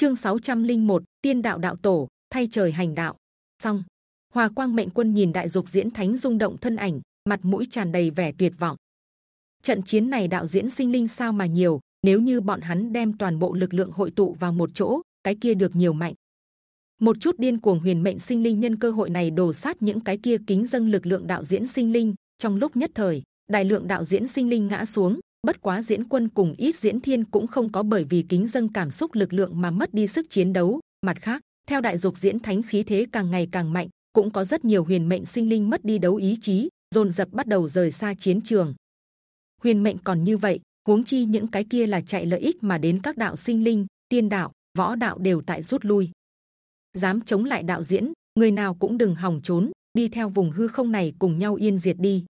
chương 601, t i ê n đạo đạo tổ thay trời hành đạo. Xong. Hòa quang mệnh quân nhìn đại dục diễn thánh rung động thân ảnh mặt mũi tràn đầy vẻ tuyệt vọng. Trận chiến này đạo diễn sinh linh sao mà nhiều nếu như bọn hắn đem toàn bộ lực lượng hội tụ vào một chỗ cái kia được nhiều mạnh. Một chút điên cuồng huyền mệnh sinh linh nhân cơ hội này đổ sát những cái kia kính dâng lực lượng đạo diễn sinh linh trong lúc nhất thời đại lượng đạo diễn sinh linh ngã xuống bất quá diễn quân cùng ít diễn thiên cũng không có bởi vì kính dâng cảm xúc lực lượng mà mất đi sức chiến đấu. Mặt khác, theo đại dục diễn thánh khí thế càng ngày càng mạnh, cũng có rất nhiều huyền mệnh sinh linh mất đi đấu ý chí, dồn dập bắt đầu rời xa chiến trường. Huyền mệnh còn như vậy, huống chi những cái kia là chạy lợi ích mà đến các đạo sinh linh, tiên đạo, võ đạo đều tại rút lui. Dám chống lại đạo diễn, người nào cũng đừng hòng trốn, đi theo vùng hư không này cùng nhau yên diệt đi.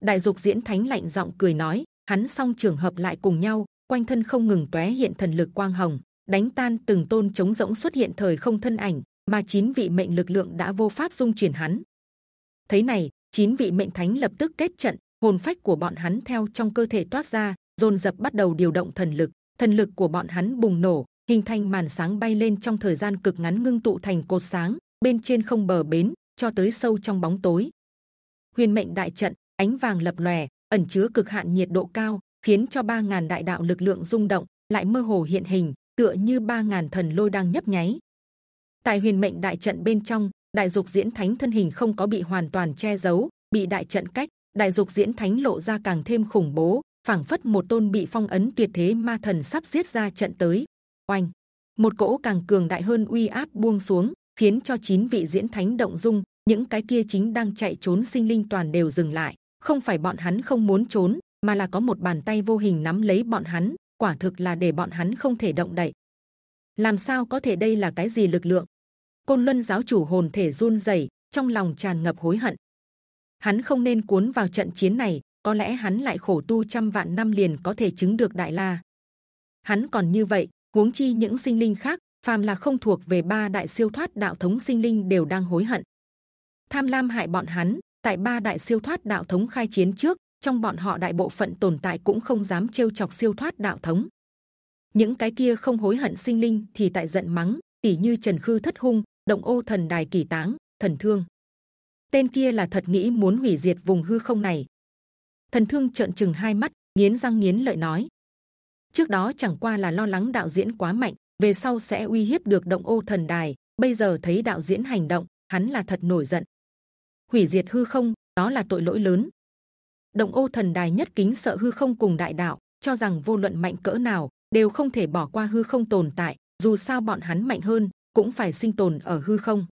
Đại dục diễn thánh lạnh giọng cười nói hắn song trường hợp lại cùng nhau, quanh thân không ngừng tóe hiện thần lực quang hồng, đánh tan từng tôn chống rỗng xuất hiện thời không thân ảnh, mà chín vị mệnh lực lượng đã vô pháp dung chuyển hắn. Thấy này, chín vị mệnh thánh lập tức kết trận, hồn phách của bọn hắn theo trong cơ thể toát ra, dồn dập bắt đầu điều động thần lực. Thần lực của bọn hắn bùng nổ, hình thành màn sáng bay lên trong thời gian cực ngắn ngưng tụ thành cột sáng, bên trên không bờ bến, cho tới sâu trong bóng tối. Huyền mệnh đại trận, ánh vàng lập lòe ẩn chứa cực hạn nhiệt độ cao, khiến cho ba ngàn đại đạo lực lượng rung động, lại mơ hồ hiện hình, tựa như ba ngàn thần lôi đang nhấp nháy. Tại huyền mệnh đại trận bên trong, đại dục diễn thánh thân hình không có bị hoàn toàn che giấu, bị đại trận cách, đại dục diễn thánh lộ ra càng thêm khủng bố, phảng phất một tôn bị phong ấn tuyệt thế ma thần sắp giết ra trận tới. Oanh, một cỗ càng cường đại hơn uy áp buông xuống, khiến cho chín vị diễn thánh động dung, những cái kia chính đang chạy trốn sinh linh toàn đều dừng lại không phải bọn hắn không muốn trốn, mà là có một bàn tay vô hình nắm lấy bọn hắn, quả thực là để bọn hắn không thể động đậy. Làm sao có thể đây là cái gì lực lượng? Côn luân giáo chủ hồn thể run rẩy, trong lòng tràn ngập hối hận. Hắn không nên cuốn vào trận chiến này, có lẽ hắn lại khổ tu trăm vạn năm liền có thể chứng được đại la. Hắn còn như vậy, huống chi những sinh linh khác, phàm là không thuộc về ba đại siêu thoát đạo thống sinh linh đều đang hối hận. Tham lam hại bọn hắn tại ba đại siêu thoát đạo thống khai chiến trước, trong bọn họ đại bộ phận tồn tại cũng không dám trêu chọc siêu thoát đạo thống. Những cái kia không hối hận sinh linh thì tại giận mắng tỷ như trần khư thất hung, động ô thần đài kỳ táng, thần thương. Tên kia là thật nghĩ muốn hủy diệt vùng hư không này. Thần thương trợn chừng hai mắt, nghiến răng nghiến lợi nói. Trước đó chẳng qua là lo lắng đạo diễn quá mạnh, về sau sẽ uy hiếp được động ô thần đài, bây giờ thấy đạo diễn hành động, hắn là thật nổi giận hủy diệt hư không, đó là tội lỗi lớn. Động ô thần đài nhất kính sợ hư không cùng đại đạo, cho rằng vô luận mạnh cỡ nào, đều không thể bỏ qua hư không tồn tại, dù sao bọn hắn mạnh hơn, cũng phải sinh tồn ở hư không.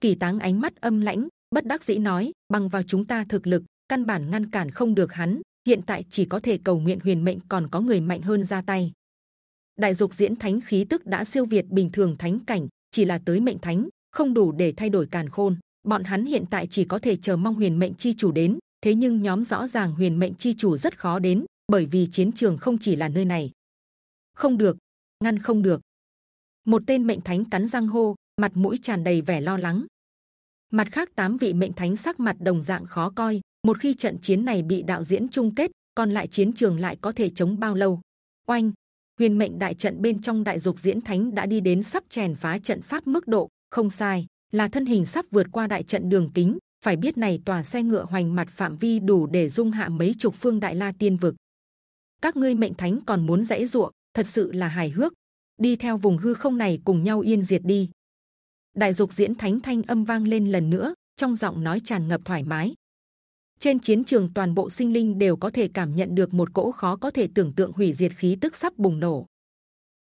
Kỳ táng ánh mắt âm lãnh, bất đắc dĩ nói, bằng vào chúng ta thực lực, căn bản ngăn cản không được hắn, hiện tại chỉ có thể cầu nguyện huyền mệnh còn có người mạnh hơn ra tay. Đại dục diễn thánh khí tức đã siêu việt bình thường thánh cảnh, chỉ là tới mệnh thánh, không đủ để thay đổi càn khôn bọn hắn hiện tại chỉ có thể chờ mong huyền mệnh chi chủ đến, thế nhưng nhóm rõ ràng huyền mệnh chi chủ rất khó đến, bởi vì chiến trường không chỉ là nơi này. Không được, ngăn không được. Một tên mệnh thánh cắn răng hô, mặt mũi tràn đầy vẻ lo lắng. Mặt khác tám vị mệnh thánh sắc mặt đồng dạng khó coi, một khi trận chiến này bị đạo diễn chung kết, còn lại chiến trường lại có thể chống bao lâu? Oanh, huyền mệnh đại trận bên trong đại dục diễn thánh đã đi đến sắp chèn phá trận pháp mức độ, không sai là thân hình sắp vượt qua đại trận đường kính. Phải biết này, tòa xe ngựa hoành mặt phạm vi đủ để dung hạ mấy chục phương đại la tiên vực. Các ngươi mệnh thánh còn muốn dãy ruộng, thật sự là hài hước. Đi theo vùng hư không này cùng nhau yên diệt đi. Đại dục diễn thánh thanh âm vang lên lần nữa, trong giọng nói tràn ngập thoải mái. Trên chiến trường toàn bộ sinh linh đều có thể cảm nhận được một cỗ khó có thể tưởng tượng hủy diệt khí tức sắp bùng nổ.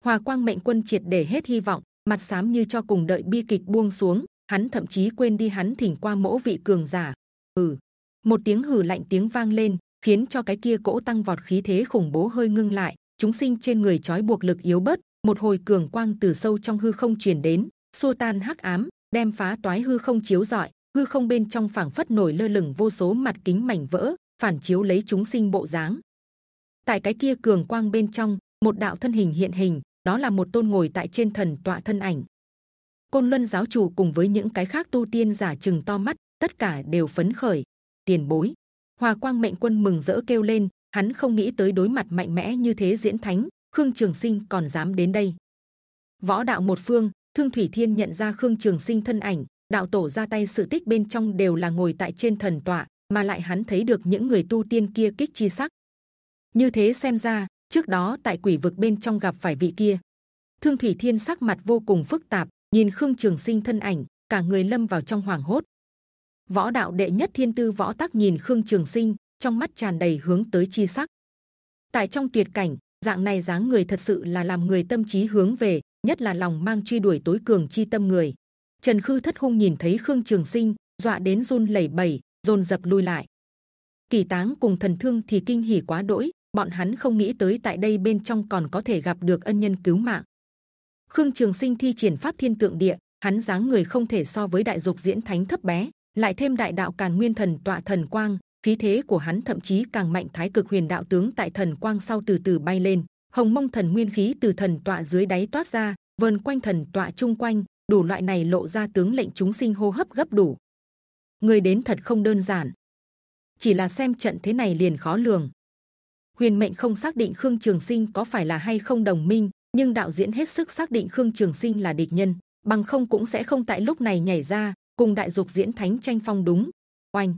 Hòa quang mệnh quân triệt để hết hy vọng, mặt xám như cho cùng đợi bi kịch buông xuống hắn thậm chí quên đi hắn thỉnh qua mẫu vị cường giả. Ừ, một tiếng hừ lạnh tiếng vang lên, khiến cho cái kia cỗ tăng vọt khí thế khủng bố hơi ngưng lại. Chúng sinh trên người trói buộc lực yếu bớt, một hồi cường quang từ sâu trong hư không truyền đến, xua tan hắc ám, đem phá toái hư không chiếu rọi. Hư không bên trong phảng phất nổi lơ lửng vô số mặt kính mảnh vỡ, phản chiếu lấy chúng sinh bộ dáng. Tại cái kia cường quang bên trong, một đạo thân hình hiện hình, đó là một tôn ngồi tại trên thần tọa thân ảnh côn luân giáo chủ cùng với những cái khác tu tiên giả chừng to mắt, tất cả đều phấn khởi. Tiền bối. Hòa quang mệnh quân mừng rỡ kêu lên, hắn không nghĩ tới đối mặt mạnh mẽ như thế diễn thánh, khương trường sinh còn dám đến đây. Võ đạo một phương, thương thủy thiên nhận ra khương trường sinh thân ảnh, đạo tổ ra tay sự tích bên trong đều là ngồi tại trên thần tọa, mà lại hắn thấy được những người tu tiên kia kích chi sắc. Như thế xem ra, trước đó tại quỷ vực bên trong gặp phải vị kia. Thương thủy thiên sắc mặt vô cùng phức tạp nhìn khương trường sinh thân ảnh, cả người lâm vào trong hoàng hốt. Võ đạo đệ nhất thiên tư võ tác nhìn khương trường sinh, trong mắt tràn đầy hướng tới chi sắc. Tại trong tuyệt cảnh, dạng này dáng người thật sự là làm người tâm trí hướng về, nhất là lòng mang truy đuổi tối cường chi tâm người. Trần khư thất hung nhìn thấy khương trường sinh, dọa đến run lẩy bẩy rồn dập lui lại. Kỳ táng cùng thần thương thì kinh hỉ quá đỗi, bọn hắn không nghĩ tới tại đây bên trong còn có thể gặp được ân nhân cứu mạng khương trường sinh thi triển pháp thiên tượng địa, hắn dáng người không thể so với đại dục diễn thánh thấp bé, lại thêm đại đạo càn nguyên thần tọa thần quang, khí thế của hắn thậm chí càng mạnh thái cực huyền đạo tướng tại thần quang sau từ từ bay lên, hồng mông thần nguyên khí từ thần tọa dưới đáy toát ra vần quanh thần tọa chung quanh, đủ loại này lộ ra tướng lệnh chúng sinh hô hấp gấp đủ. Người đến thật không đơn giản. Chỉ là xem trận thế này liền khó lường. Huyền mệnh không xác định khương trường sinh có phải là hay không đồng minh nhưng đạo diễn hết sức xác định khương trường sinh là địch nhân, bằng không cũng sẽ không tại lúc này nhảy ra, cùng đại dục diễn thánh tranh phong đúng. Oanh!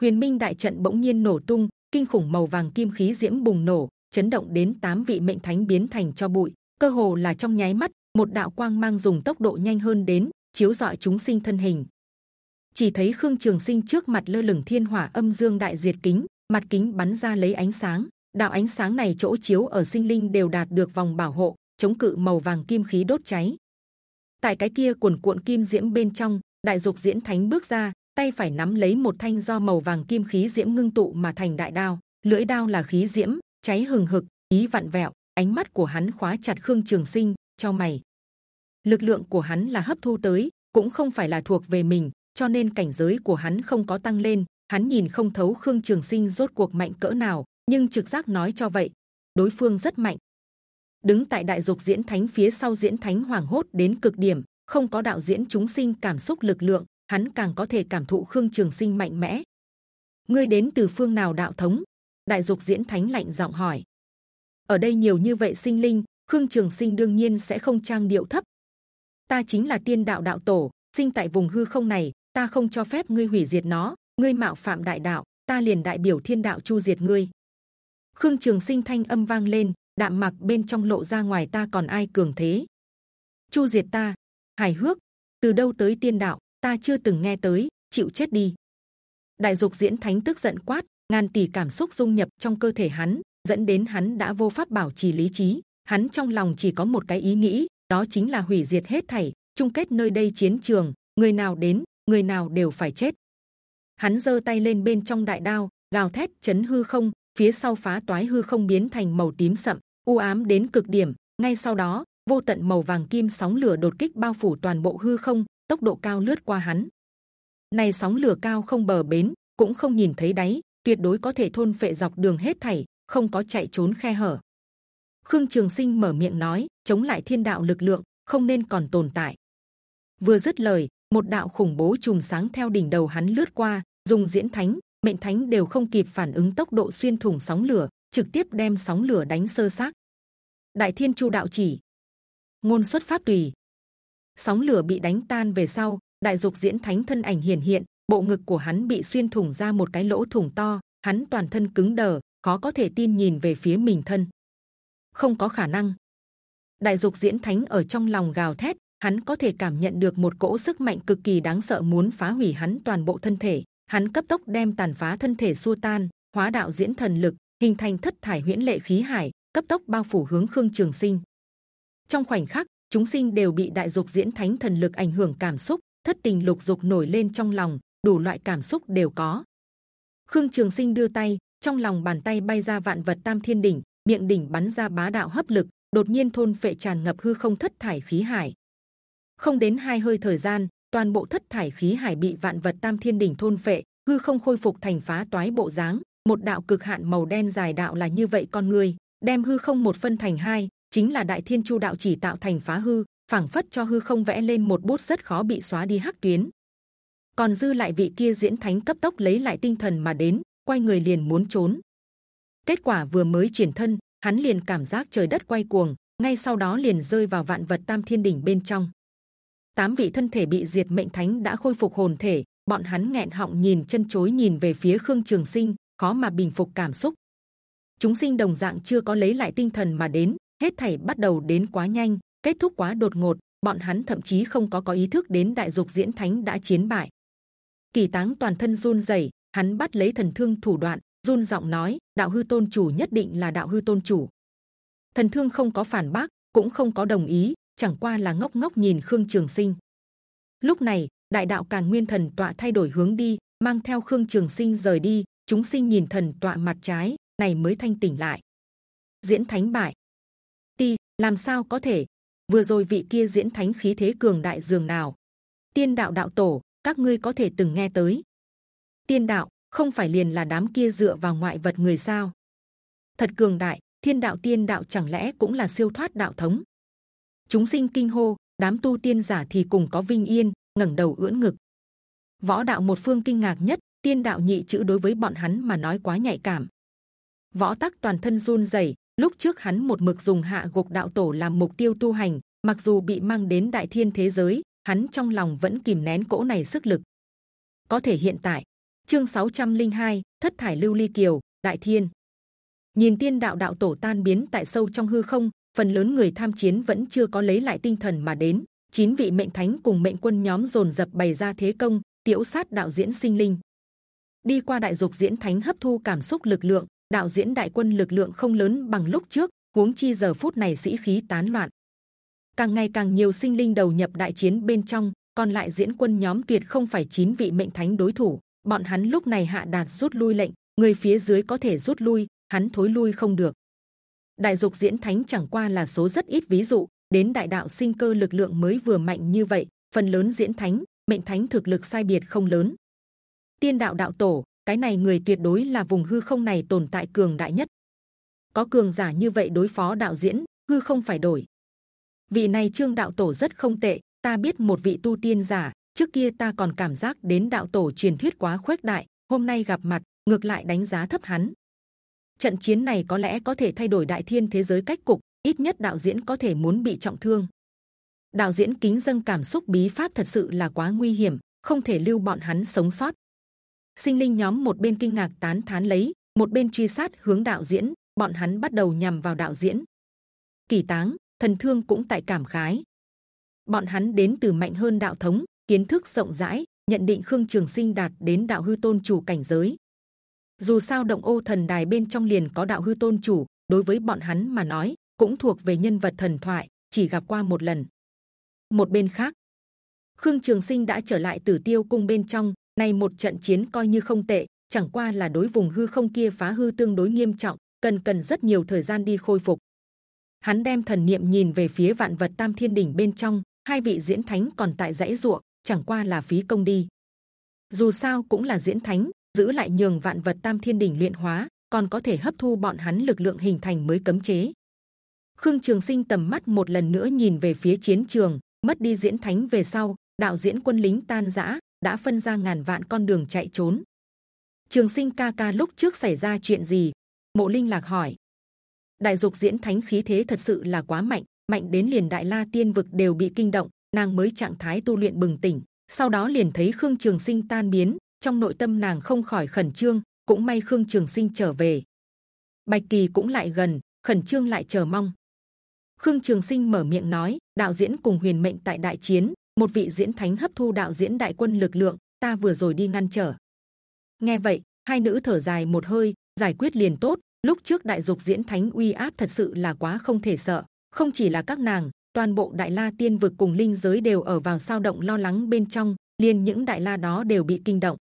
Huyền minh đại trận bỗng nhiên nổ tung, kinh khủng màu vàng kim khí diễm bùng nổ, chấn động đến tám vị mệnh thánh biến thành cho bụi. Cơ hồ là trong nháy mắt, một đạo quang mang dùng tốc độ nhanh hơn đến, chiếu rọi chúng sinh thân hình. Chỉ thấy khương trường sinh trước mặt lơ lửng thiên hỏa âm dương đại diệt kính, mặt kính bắn ra lấy ánh sáng. Đạo ánh sáng này chỗ chiếu ở sinh linh đều đạt được vòng bảo hộ chống cự màu vàng kim khí đốt cháy. Tại cái kia cuồn cuộn kim diễm bên trong, đại dục diễn thánh bước ra, tay phải nắm lấy một thanh do màu vàng kim khí diễm ngưng tụ mà thành đại đao. Lưỡi đao là khí diễm, cháy hừng hực, ý vặn vẹo, ánh mắt của hắn khóa chặt khương trường sinh, cho mày. Lực lượng của hắn là hấp thu tới, cũng không phải là thuộc về mình, cho nên cảnh giới của hắn không có tăng lên. Hắn nhìn không thấu khương trường sinh rốt cuộc mạnh cỡ nào, nhưng trực giác nói cho vậy, đối phương rất mạnh đứng tại đại dục diễn thánh phía sau diễn thánh hoàng hốt đến cực điểm, không có đạo diễn chúng sinh cảm xúc lực lượng, hắn càng có thể cảm thụ khương trường sinh mạnh mẽ. Ngươi đến từ phương nào đạo thống? Đại dục diễn thánh lạnh giọng hỏi. Ở đây nhiều như vậy sinh linh, khương trường sinh đương nhiên sẽ không trang điệu thấp. Ta chính là tiên đạo đạo tổ, sinh tại vùng hư không này, ta không cho phép ngươi hủy diệt nó, ngươi mạo phạm đại đạo, ta liền đại biểu thiên đạo chu diệt ngươi. Khương trường sinh thanh âm vang lên đạm mạc bên trong lộ ra ngoài ta còn ai cường thế? Chu diệt ta, hài hước, từ đâu tới tiên đạo, ta chưa từng nghe tới, chịu chết đi. Đại dục diễn thánh tức giận quát, ngàn tỷ cảm xúc dung nhập trong cơ thể hắn, dẫn đến hắn đã vô pháp bảo trì lý trí. Hắn trong lòng chỉ có một cái ý nghĩ, đó chính là hủy diệt hết thảy, chung kết nơi đây chiến trường, người nào đến, người nào đều phải chết. Hắn giơ tay lên bên trong đại đao, gào thét chấn hư không phía sau phá toái hư không biến thành màu tím sậm, u ám đến cực điểm. Ngay sau đó, vô tận màu vàng kim sóng lửa đột kích bao phủ toàn bộ hư không, tốc độ cao lướt qua hắn. Này sóng lửa cao không bờ bến, cũng không nhìn thấy đáy, tuyệt đối có thể thôn phệ dọc đường hết thảy, không có chạy trốn khe hở. Khương trường sinh mở miệng nói, chống lại thiên đạo lực lượng, không nên còn tồn tại. Vừa dứt lời, một đạo khủng bố chùm sáng theo đỉnh đầu hắn lướt qua, dùng diễn thánh mệnh thánh đều không kịp phản ứng tốc độ xuyên thủng sóng lửa, trực tiếp đem sóng lửa đánh sơ xác. Đại thiên chu đạo chỉ. Ngôn xuất pháp tùy. Sóng lửa bị đánh tan về sau, đại dục diễn thánh thân ảnh hiển hiện, bộ ngực của hắn bị xuyên thủng ra một cái lỗ thủng to, hắn toàn thân cứng đờ, khó có thể tin nhìn về phía mình thân. Không có khả năng. Đại dục diễn thánh ở trong lòng gào thét, hắn có thể cảm nhận được một cỗ sức mạnh cực kỳ đáng sợ muốn phá hủy hắn toàn bộ thân thể hắn cấp tốc đem tàn phá thân thể xua tan hóa đạo diễn thần lực, hình thành thất thải huyễn lệ khí hải, cấp tốc bao phủ hướng khương trường sinh. Trong khoảnh khắc, chúng sinh đều bị đại dục diễn thánh thần lực ảnh hưởng cảm xúc, thất tình lục dục nổi lên trong lòng, đủ loại cảm xúc đều có. Khương trường sinh đưa tay, trong lòng bàn tay bay ra vạn vật tam thiên đỉnh, miệng đỉnh bắn ra bá đạo hấp lực, đột nhiên thôn phệ tràn ngập hư không thất thải khí hải. Không đến hai hơi thời gian toàn bộ thất thải khí hải bị vạn vật tam thiên đỉnh thôn phệ, hư không khôi phục thành phá toái bộ dáng. Một đạo cực hạn màu đen dài đạo là như vậy con người, đem hư không một phân thành hai, chính là đại thiên chu đạo chỉ tạo thành phá hư, phảng phất cho hư không vẽ lên một bút rất khó bị xóa đi hắc tuyến. Còn dư lại vị kia diễn thánh cấp tốc lấy lại tinh thần mà đến, quay người liền muốn trốn. Kết quả vừa mới chuyển thân, hắn liền cảm giác trời đất quay cuồng, ngay sau đó liền rơi vào vạn vật tam thiên đỉnh bên trong. Tám vị thân thể bị diệt mệnh thánh đã khôi phục hồn thể, bọn hắn nghẹn họng nhìn chân chối nhìn về phía khương trường sinh, khó mà bình phục cảm xúc. Chúng sinh đồng dạng chưa có lấy lại tinh thần mà đến, hết thảy bắt đầu đến quá nhanh, kết thúc quá đột ngột, bọn hắn thậm chí không có có ý thức đến đại dục diễn thánh đã chiến bại. Kỳ táng toàn thân run rẩy, hắn bắt lấy thần thương thủ đoạn, run giọng nói: đạo hư tôn chủ nhất định là đạo hư tôn chủ. Thần thương không có phản bác, cũng không có đồng ý, chẳng qua là ngốc ngốc nhìn khương trường sinh. Lúc này, đại đạo càn nguyên thần tọa thay đổi hướng đi, mang theo khương trường sinh rời đi. Chúng sinh nhìn thần tọa mặt trái, này mới thanh tỉnh lại. Diễn thánh bại, ti làm sao có thể? Vừa rồi vị kia diễn thánh khí thế cường đại dường nào? Tiên đạo đạo tổ, các ngươi có thể từng nghe tới? Tiên đạo không phải liền là đám kia dựa vào ngoại vật người sao? Thật cường đại, thiên đạo tiên đạo chẳng lẽ cũng là siêu thoát đạo thống? Chúng sinh kinh hô, đám tu tiên giả thì cùng có vinh yên, ngẩng đầu ưỡn ngực. Võ đạo một phương kinh ngạc nhất, tiên đạo nhị chữ đối với bọn hắn mà nói quá nhạy cảm. Võ tắc toàn thân run rẩy, lúc trước hắn một mực dùng hạ gục đạo tổ làm mục tiêu tu hành, mặc dù bị mang đến đại thiên thế giới, hắn trong lòng vẫn kìm nén cỗ này sức lực. Có thể hiện tại, chương 602, thất thải lưu ly kiều, đại thiên. Nhìn tiên đạo đạo tổ tan biến tại sâu trong hư không, phần lớn người tham chiến vẫn chưa có lấy lại tinh thần mà đến. chín vị mệnh thánh cùng mệnh quân nhóm dồn dập bày ra thế công, tiểu sát đạo diễn sinh linh. Đi qua đại dục diễn thánh hấp thu cảm xúc lực lượng, đạo diễn đại quân lực lượng không lớn bằng lúc trước, huống chi giờ phút này sĩ khí tán loạn, càng ngày càng nhiều sinh linh đầu nhập đại chiến bên trong, còn lại diễn quân nhóm tuyệt không phải chín vị mệnh thánh đối thủ, bọn hắn lúc này hạ đạt rút lui lệnh, người phía dưới có thể rút lui, hắn thối lui không được. Đại dục diễn thánh chẳng qua là số rất ít ví dụ, đến đại đạo sinh cơ lực lượng mới vừa mạnh như vậy, phần lớn diễn thánh, mệnh thánh thực lực sai biệt không lớn. Tiên đạo đạo tổ, cái này người tuyệt đối là vùng hư không này tồn tại cường đại nhất. Có cường giả như vậy đối phó đạo diễn, hư không phải đổi. Vị này trương đạo tổ rất không tệ, ta biết một vị tu tiên giả. Trước kia ta còn cảm giác đến đạo tổ truyền thuyết quá khuếch đại, hôm nay gặp mặt ngược lại đánh giá thấp hắn. Trận chiến này có lẽ có thể thay đổi đại thiên thế giới cách cục, ít nhất đạo diễn có thể muốn bị trọng thương. Đạo diễn kính dâng cảm xúc bí pháp thật sự là quá nguy hiểm, không thể lưu bọn hắn sống sót. Sinh linh nhóm một bên kinh ngạc tán thán lấy một bên truy sát hướng đạo diễn bọn hắn bắt đầu nhằm vào đạo diễn. Kỳ táng thần thương cũng tại cảm khái. Bọn hắn đến từ mạnh hơn đạo thống kiến thức rộng rãi nhận định khương trường sinh đạt đến đạo hư tôn chủ cảnh giới dù sao động ô thần đài bên trong liền có đạo hư tôn chủ đối với bọn hắn mà nói cũng thuộc về nhân vật thần thoại chỉ gặp qua một lần một bên khác khương trường sinh đã trở lại tử tiêu cung bên trong nay một trận chiến coi như không tệ, chẳng qua là đối vùng hư không kia phá hư tương đối nghiêm trọng, cần cần rất nhiều thời gian đi khôi phục. Hắn đem thần niệm nhìn về phía vạn vật tam thiên đỉnh bên trong, hai vị diễn thánh còn tại dãy ruộng, chẳng qua là phí công đi. Dù sao cũng là diễn thánh, giữ lại nhường vạn vật tam thiên đỉnh luyện hóa, còn có thể hấp thu bọn hắn lực lượng hình thành mới cấm chế. Khương Trường Sinh tầm mắt một lần nữa nhìn về phía chiến trường, mất đi diễn thánh về sau, đạo diễn quân lính tan rã, đã phân ra ngàn vạn con đường chạy trốn. Trường Sinh ca ca lúc trước xảy ra chuyện gì? Mộ Linh lạc hỏi. Đại dục diễn thánh khí thế thật sự là quá mạnh, mạnh đến liền Đại La Tiên vực đều bị kinh động, nàng mới trạng thái tu luyện bừng tỉnh. Sau đó liền thấy Khương Trường Sinh tan biến, trong nội tâm nàng không khỏi khẩn trương. Cũng may Khương Trường Sinh trở về. Bạch Kỳ cũng lại gần, khẩn trương lại chờ mong. Khương Trường Sinh mở miệng nói, đạo diễn cùng Huyền Mệnh tại đại chiến, một vị diễn thánh hấp thu đạo diễn đại quân lực lượng ta vừa rồi đi ngăn trở nghe vậy hai nữ thở dài một hơi giải quyết liền tốt lúc trước đại dục diễn thánh uy áp thật sự là quá không thể sợ không chỉ là các nàng toàn bộ đại la tiên vực cùng linh giới đều ở vào sao động lo lắng bên trong liền những đại la đó đều bị kinh động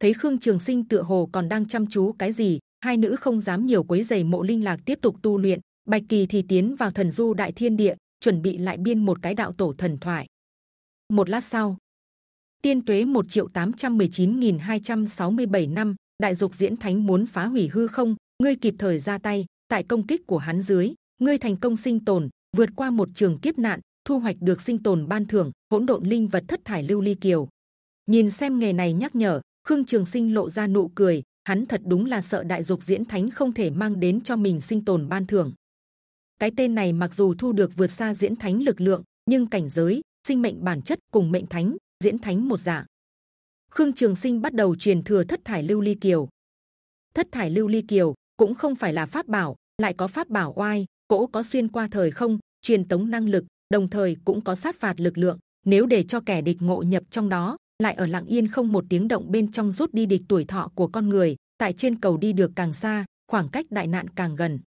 thấy khương trường sinh tựa hồ còn đang chăm chú cái gì, hai nữ không dám nhiều quấy giày mộ linh lạc tiếp tục tu luyện. Bạch kỳ thì tiến vào thần du đại thiên địa, chuẩn bị lại biên một cái đạo tổ thần thoại. Một lát sau, tiên tuế một triệu tám trăm mười chín nghìn hai trăm sáu mươi bảy năm, đại dục diễn thánh muốn phá hủy hư không, ngươi kịp thời ra tay, tại công kích của hắn dưới, ngươi thành công sinh tồn, vượt qua một trường kiếp nạn, thu hoạch được sinh tồn ban thưởng, hỗn độn linh vật thất thải lưu ly kiều. Nhìn xem nghề này nhắc nhở khương trường sinh lộ ra nụ cười, hắn thật đúng là sợ đại dục diễn thánh không thể mang đến cho mình sinh tồn ban thưởng. Cái tên này mặc dù thu được vượt xa diễn thánh lực lượng, nhưng cảnh giới, sinh mệnh bản chất cùng mệnh thánh, diễn thánh một dạng khương trường sinh bắt đầu truyền thừa thất thải lưu ly kiều. Thất thải lưu ly kiều cũng không phải là pháp bảo, lại có pháp bảo oai, cỗ có xuyên qua thời không, truyền tống năng lực, đồng thời cũng có sát phạt lực lượng, nếu để cho kẻ địch ngộ nhập trong đó lại ở lặng yên không một tiếng động bên trong rút đi địch tuổi thọ của con người, tại trên cầu đi được càng xa, khoảng cách đại nạn càng gần.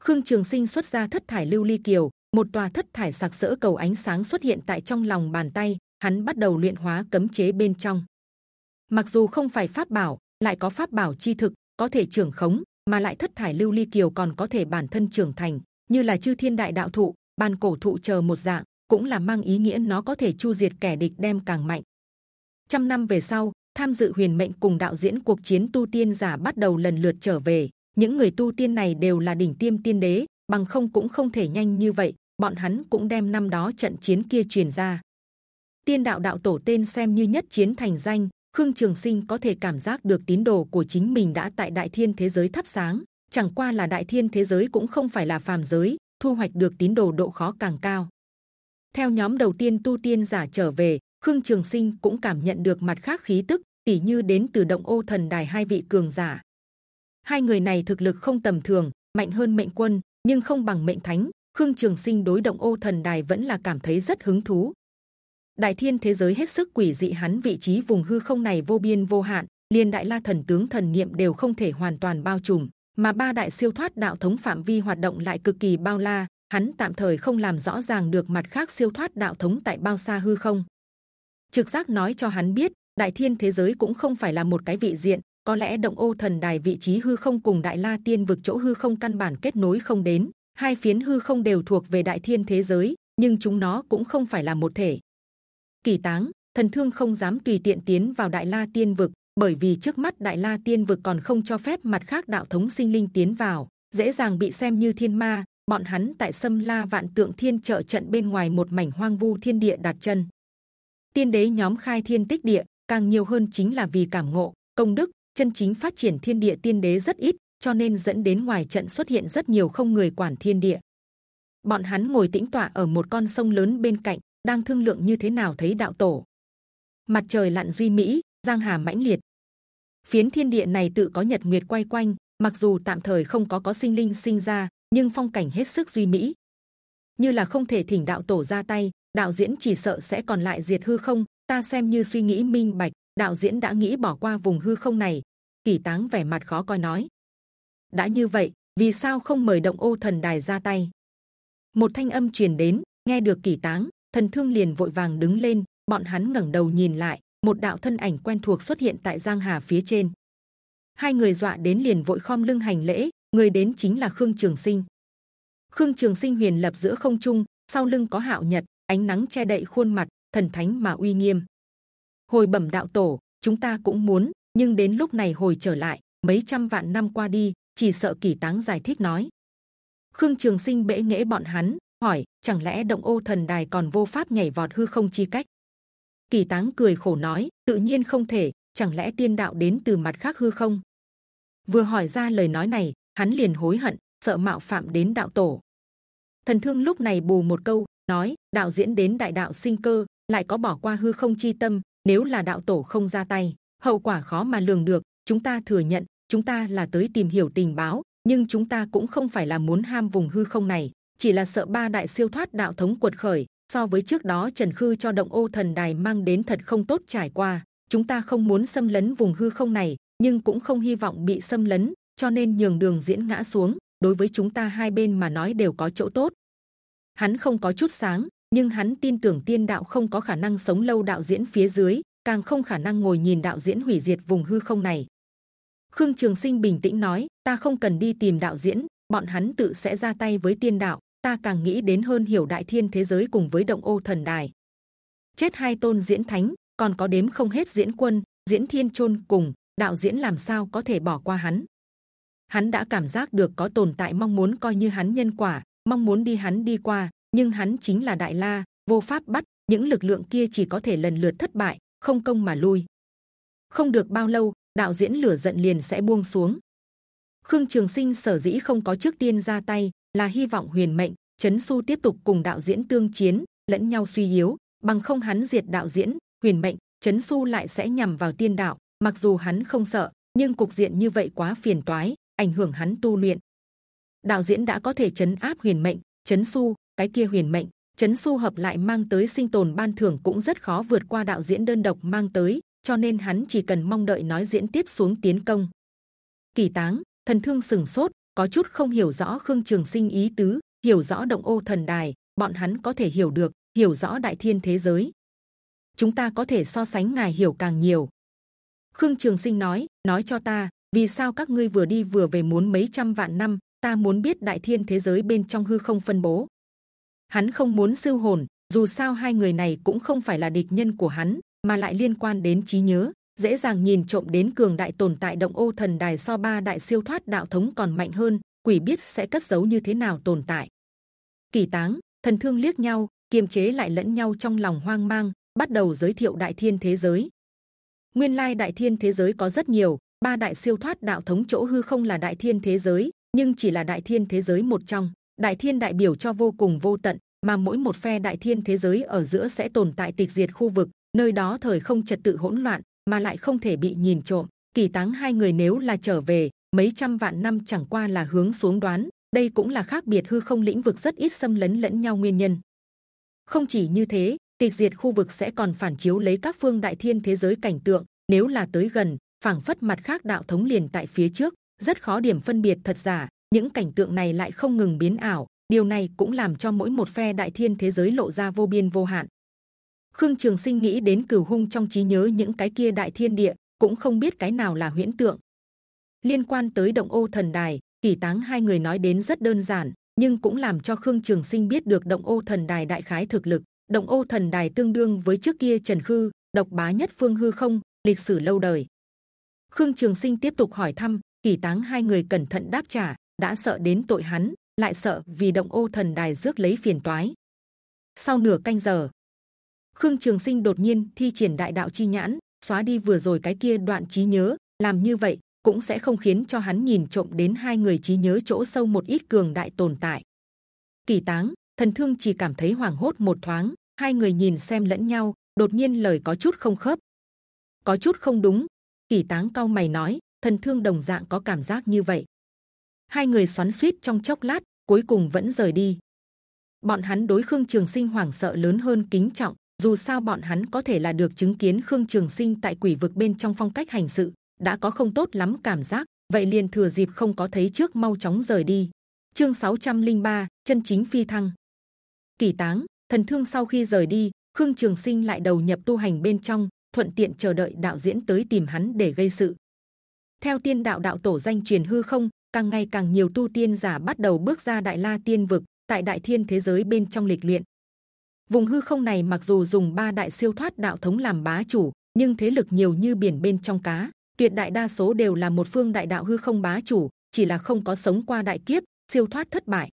Khương trường sinh xuất ra thất thải lưu ly kiều, một tòa thất thải sặc sỡ cầu ánh sáng xuất hiện tại trong lòng bàn tay, hắn bắt đầu luyện hóa cấm chế bên trong. Mặc dù không phải pháp bảo, lại có pháp bảo chi thực, có thể trưởng khống, mà lại thất thải lưu ly kiều còn có thể bản thân trưởng thành, như là chư thiên đại đạo thụ, ban cổ thụ chờ một dạng, cũng là mang ý nghĩa nó có thể chu diệt kẻ địch đem càng mạnh trăm năm về sau, tham dự huyền mệnh cùng đạo diễn cuộc chiến tu tiên giả bắt đầu lần lượt trở về. Những người tu tiên này đều là đỉnh tiêm tiên đế, bằng không cũng không thể nhanh như vậy, bọn hắn cũng đem năm đó trận chiến kia truyền ra. Tiên đạo đạo tổ tên xem như nhất chiến thành danh, khương trường sinh có thể cảm giác được tín đồ của chính mình đã tại đại thiên thế giới thắp sáng. Chẳng qua là đại thiên thế giới cũng không phải là phàm giới, thu hoạch được tín đồ độ khó càng cao. Theo nhóm đầu tiên tu tiên giả trở về khương trường sinh cũng cảm nhận được mặt khác khí tức tỷ như đến từ động ô thần đài hai vị cường giả. Hai người này thực lực không tầm thường, mạnh hơn mệnh quân, nhưng không bằng mệnh thánh. Khương trường sinh đối động ô thần đài vẫn là cảm thấy rất hứng thú. Đại thiên thế giới hết sức quỷ dị hắn vị trí vùng hư không này vô biên vô hạn, liền đại la thần tướng thần niệm đều không thể hoàn toàn bao trùm, mà ba đại siêu thoát đạo thống phạm vi hoạt động lại cực kỳ bao la. Hắn tạm thời không làm rõ ràng được mặt khác siêu thoát đạo thống tại bao xa hư không trực giác nói cho hắn biết, đại thiên thế giới cũng không phải là một cái vị diện, có lẽ động ô thần đài vị trí hư không cùng đại la tiên vực chỗ hư không căn bản kết nối không đến, hai phiến hư không đều thuộc về đại thiên thế giới, nhưng chúng nó cũng không phải là một thể. Kỳ táng, thần thương không dám tùy tiện tiến vào đại la tiên vực, bởi vì trước mắt đại la tiên vực còn không cho phép mặt khác đạo thống sinh linh tiến vào, dễ dàng bị xem như thiên ma, bọn hắn tại sâm la vạn tượng thiên trợ trận bên ngoài một mảnh hoang vu thiên địa đặt chân tiên đế nhóm khai thiên tích địa, càng nhiều hơn chính là vì cảm ngộ, công đức, chân chính phát triển thiên địa tiên đế rất ít, cho nên dẫn đến ngoài trận xuất hiện rất nhiều không người quản thiên địa. Bọn hắn ngồi tĩnh tọa ở một con sông lớn bên cạnh, đang thương lượng như thế nào thấy đạo tổ. Mặt trời lặn duy mỹ, giang hà mãnh liệt. Phiến thiên địa này tự có nhật nguyệt quay quanh, mặc dù tạm thời không có có sinh linh sinh ra, nhưng phong cảnh hết sức duy mỹ. Như là không thể thỉnh đạo tổ ra tay đạo diễn chỉ sợ sẽ còn lại diệt hư không? Ta xem như suy nghĩ minh bạch. Đạo diễn đã nghĩ bỏ qua vùng hư không này. Kỳ táng vẻ mặt khó coi nói. Đã như vậy, vì sao không mời động ô thần đài ra tay? Một thanh âm truyền đến, nghe được kỳ táng, thần thương liền vội vàng đứng lên. Bọn hắn ngẩng đầu nhìn lại, một đạo thân ảnh quen thuộc xuất hiện tại giang hà phía trên. Hai người dọa đến liền vội khom lưng hành lễ, người đến chính là khương trường sinh. Khương trường sinh huyền lập giữa không trung, sau lưng có hạo nhật ánh nắng che đậy khuôn mặt, thần thánh mà uy nghiêm. Hồi bẩm đạo tổ, chúng ta cũng muốn, nhưng đến lúc này hồi trở lại, mấy trăm vạn năm qua đi, chỉ sợ kỳ táng giải thích nói. Khương trường sinh bẽ nghễ bọn hắn, hỏi, chẳng lẽ động ô thần đài còn vô pháp nhảy vọt hư không chi cách? Kỳ táng cười khổ nói, tự nhiên không thể, chẳng lẽ tiên đạo đến từ mặt khác hư không? Vừa hỏi ra lời nói này, hắn liền hối hận, sợ mạo phạm đến đạo tổ. Thần thương lúc này bù một câu nói, đạo diễn đến đại đạo sinh cơ, lại có bỏ qua hư không chi tâm, nếu là đạo tổ không ra tay, hậu quả khó mà lường được, chúng ta thừa nhận, chúng ta là tới tìm hiểu tình báo, nhưng chúng ta cũng không phải là muốn ham vùng hư không này, chỉ là sợ ba đại siêu thoát đạo thống cuột khởi, so với trước đó trần khư cho động ô thần đài mang đến thật không tốt trải qua, chúng ta không muốn xâm lấn vùng hư không này, nhưng cũng không hy vọng bị xâm lấn, cho nên nhường đường diễn ngã xuống, đối với chúng ta hai bên mà nói đều có chỗ tốt hắn không có chút sáng, nhưng hắn tin tưởng tiên đạo không có khả năng sống lâu đạo diễn phía dưới, càng không khả năng ngồi nhìn đạo diễn hủy diệt vùng hư không này. Khương trường sinh bình tĩnh nói, ta không cần đi tìm đạo diễn, bọn hắn tự sẽ ra tay với tiên đạo, ta càng nghĩ đến hơn hiểu đại thiên thế giới cùng với động ô thần đài. Chết hai tôn diễn thánh, còn có đếm không hết diễn quân, diễn thiên chôn cùng, đạo diễn làm sao có thể bỏ qua hắn? Hắn đã cảm giác được có tồn tại mong muốn coi như hắn nhân quả mong muốn đi hắn đi qua, nhưng hắn chính là đại la, vô pháp bắt, những lực lượng kia chỉ có thể lần lượt thất bại, không công mà lui. Không được bao lâu, đạo diễn lửa giận liền sẽ buông xuống. Khương trường sinh sở dĩ không có trước tiên ra tay, là hy vọng huyền mệnh, chấn su tiếp tục cùng đạo diễn tương chiến, lẫn nhau suy yếu, bằng không hắn diệt đạo diễn, huyền mệnh, chấn su lại sẽ nhằm vào tiên đạo, mặc dù hắn không sợ, nhưng cục diện như vậy quá phiền toái, ảnh hưởng hắn tu luyện đạo diễn đã có thể chấn áp huyền mệnh, chấn su, cái kia huyền mệnh. Chấn su hợp lại mang tới sinh tồn ban thưởng cũng rất khó vượt qua đạo diễn đơn độc mang tới, cho nên hắn chỉ cần mong đợi nói diễn tiếp xuống tiến công. Kỳ táng, thần thương sừng sốt, có chút không hiểu rõ khương trường sinh ý tứ, hiểu rõ động ô thần đài, bọn hắn có thể hiểu được, hiểu rõ đại thiên thế giới. Chúng ta có thể so sánh ngài hiểu càng nhiều. Khương trường sinh nói nói cho ta, vì sao các ngươi vừa đi vừa về muốn mấy trăm vạn năm ta muốn biết đại thiên thế giới bên trong hư không phân bố. Hắn không muốn siêu hồn, dù sao hai người này cũng không phải là địch nhân của hắn, mà lại liên quan đến trí nhớ. Dễ dàng nhìn trộm đến cường đại tồn tại động ô thần đài so ba đại siêu thoát đạo thống còn mạnh hơn, quỷ biết sẽ cất giấu như thế nào tồn tại. Kỳ táng, thần thương liếc nhau, kiềm chế lại lẫn nhau trong lòng hoang mang, bắt đầu giới thiệu đại thiên thế giới. Nguyên lai đại thiên thế giới có rất nhiều, ba đại siêu thoát đạo thống chỗ hư không là đại thiên thế giới nhưng chỉ là đại thiên thế giới một trong. Đại thiên đại biểu cho vô cùng vô tận, mà mỗi một phe đại thiên thế giới ở giữa sẽ tồn tại tịch diệt khu vực, nơi đó thời không trật tự hỗn loạn, mà lại không thể bị nhìn trộm. Kỳ táng hai người nếu là trở về, mấy trăm vạn năm chẳng qua là hướng xuống đoán, đây cũng là khác biệt hư không lĩnh vực rất ít xâm lấn lẫn nhau nguyên nhân. Không chỉ như thế, tịch diệt khu vực sẽ còn phản chiếu lấy các phương đại thiên thế giới cảnh tượng, nếu là tới gần, phảng phất mặt khác đạo thống liền tại phía trước rất khó điểm phân biệt, thật giả, những cảnh tượng này lại không ngừng biến ảo. Điều này cũng làm cho mỗi một phe đại thiên thế giới lộ ra vô biên vô hạn. Khương trường sinh nghĩ đến cửu hung trong trí nhớ những cái kia đại thiên địa, cũng không biết cái nào là huyễn tượng. Liên quan tới động ô thần đài kỳ táng hai người nói đến rất đơn giản, nhưng cũng làm cho khương trường sinh biết được động ô thần đài đại khái thực lực. Động ô thần đài tương đương với trước kia trần khư, độc bá nhất phương hư không, lịch sử lâu đời. Khương trường sinh tiếp tục hỏi thăm kỳ táng hai người cẩn thận đáp trả, đã sợ đến tội hắn, lại sợ vì động ô thần đài rước lấy phiền toái. Sau nửa canh giờ, khương trường sinh đột nhiên thi triển đại đạo chi nhãn, xóa đi vừa rồi cái kia đoạn trí nhớ, làm như vậy cũng sẽ không khiến cho hắn nhìn trộm đến hai người trí nhớ chỗ sâu một ít cường đại tồn tại. Kỳ táng, thần thương chỉ cảm thấy hoảng hốt một thoáng, hai người nhìn xem lẫn nhau, đột nhiên lời có chút không khớp. Có chút không đúng. Kỳ táng cao mày nói thần thương đồng dạng có cảm giác như vậy. Hai người xoắn xuýt trong chốc lát cuối cùng vẫn rời đi. Bọn hắn đối khương trường sinh hoảng sợ lớn hơn kính trọng dù sao bọn hắn có thể là được chứng kiến khương trường sinh tại quỷ vực bên trong phong cách hành sự đã có không tốt lắm cảm giác vậy liền thừa dịp không có thấy trước mau chóng rời đi. Chương 603, chân chính phi thăng. Kỳ táng thần thương sau khi rời đi khương trường sinh lại đầu nhập tu hành bên trong thuận tiện chờ đợi đạo diễn tới tìm hắn để gây sự theo tiên đạo đạo tổ danh truyền hư không, càng ngày càng nhiều tu tiên giả bắt đầu bước ra đại la tiên vực, tại đại thiên thế giới bên trong lịch luyện. Vùng hư không này mặc dù dùng ba đại siêu thoát đạo thống làm bá chủ, nhưng thế lực nhiều như biển bên trong cá, tuyệt đại đa số đều là một phương đại đạo hư không bá chủ, chỉ là không có sống qua đại kiếp, siêu thoát thất bại.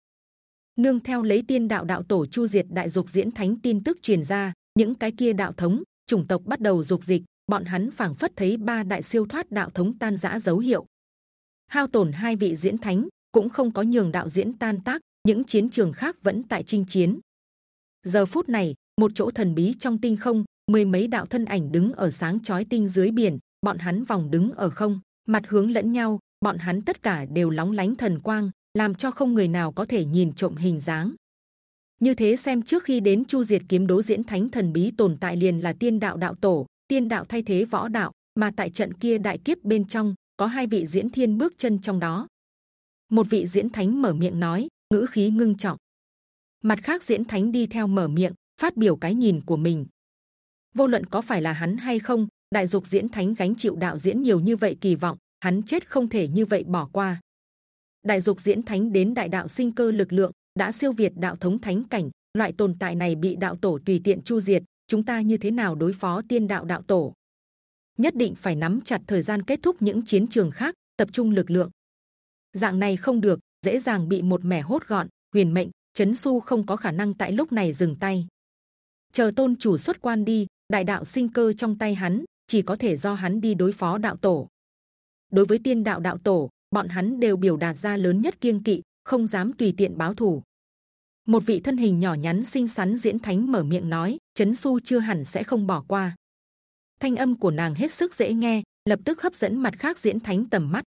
Nương theo lấy tiên đạo đạo tổ chu diệt đại dục diễn thánh tin tức truyền ra, những cái kia đạo thống, chủng tộc bắt đầu dục dịch bọn hắn phảng phất thấy ba đại siêu thoát đạo thống tan rã dấu hiệu. Hao tổn hai vị diễn thánh, cũng không có nhường đạo diễn tan tác, những chiến trường khác vẫn tại chinh chiến. Giờ phút này, một chỗ thần bí trong tinh không, mười mấy đạo thân ảnh đứng ở sáng chói tinh dưới biển, bọn hắn vòng đứng ở không, mặt hướng lẫn nhau, bọn hắn tất cả đều lóng lánh thần quang, làm cho không người nào có thể nhìn trộm hình dáng. Như thế xem trước khi đến chu diệt kiếm đấu diễn thánh thần bí tồn tại liền là tiên đạo đạo tổ tiên đạo thay thế võ đạo, mà tại trận kia đại kiếp bên trong, có hai vị diễn thiên bước chân trong đó. Một vị diễn thánh mở miệng nói, ngữ khí ngưng trọng. Mặt khác diễn thánh đi theo mở miệng, phát biểu cái nhìn của mình. Vô luận có phải là hắn hay không, đại dục diễn thánh gánh chịu đạo diễn nhiều như vậy kỳ vọng, hắn chết không thể như vậy bỏ qua. Đại dục diễn thánh đến đại đạo sinh cơ lực lượng, đã siêu việt đạo thống thánh cảnh, loại tồn tại này bị đạo tổ tùy tiện chu diệt chúng ta như thế nào đối phó tiên đạo đạo tổ? Nhất định phải nắm chặt thời gian kết thúc những chiến trường khác tập trung lực lượng. Dạng này không được dễ dàng bị một mẻ hốt gọn huyền mệnh chấn su không có khả năng tại lúc này dừng tay. Chờ tôn chủ xuất quan đi đại đạo sinh cơ trong tay hắn chỉ có thể do hắn đi đối phó đạo tổ. Đối với tiên đạo đạo tổ bọn hắn đều biểu đạt ra lớn nhất kiêng kỵ không dám tùy tiện báo thù. Một vị thân hình nhỏ nhắn xinh xắn diễn thánh mở miệng nói, chấn su chưa hẳn sẽ không bỏ qua. Thanh âm của nàng hết sức dễ nghe, lập tức hấp dẫn mặt khác diễn thánh tầm mắt.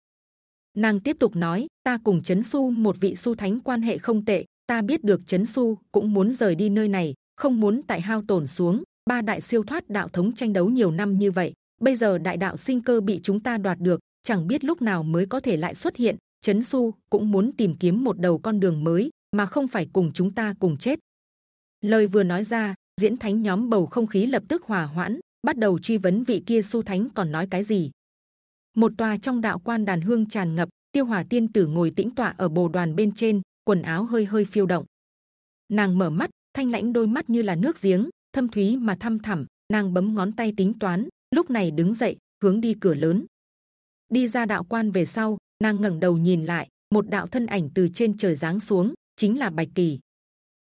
Nàng tiếp tục nói, ta cùng chấn su một vị su thánh quan hệ không tệ, ta biết được chấn su cũng muốn rời đi nơi này, không muốn tại hao tổn xuống. Ba đại siêu thoát đạo thống tranh đấu nhiều năm như vậy, bây giờ đại đạo sinh cơ bị chúng ta đoạt được, chẳng biết lúc nào mới có thể lại xuất hiện. Chấn su cũng muốn tìm kiếm một đầu con đường mới, mà không phải cùng chúng ta cùng chết. Lời vừa nói ra, diễn thánh nhóm bầu không khí lập tức hòa hoãn, bắt đầu truy vấn vị kia su thánh còn nói cái gì. Một tòa trong đạo quan đàn hương tràn ngập, tiêu hòa tiên tử ngồi tĩnh tọa ở bồ đoàn bên trên, quần áo hơi hơi phiêu động. Nàng mở mắt, thanh lãnh đôi mắt như là nước giếng, thâm thúy mà thăm thẳm. Nàng bấm ngón tay tính toán, lúc này đứng dậy, hướng đi cửa lớn. Đi ra đạo quan về sau, nàng ngẩng đầu nhìn lại, một đạo thân ảnh từ trên trời giáng xuống, chính là bạch kỳ.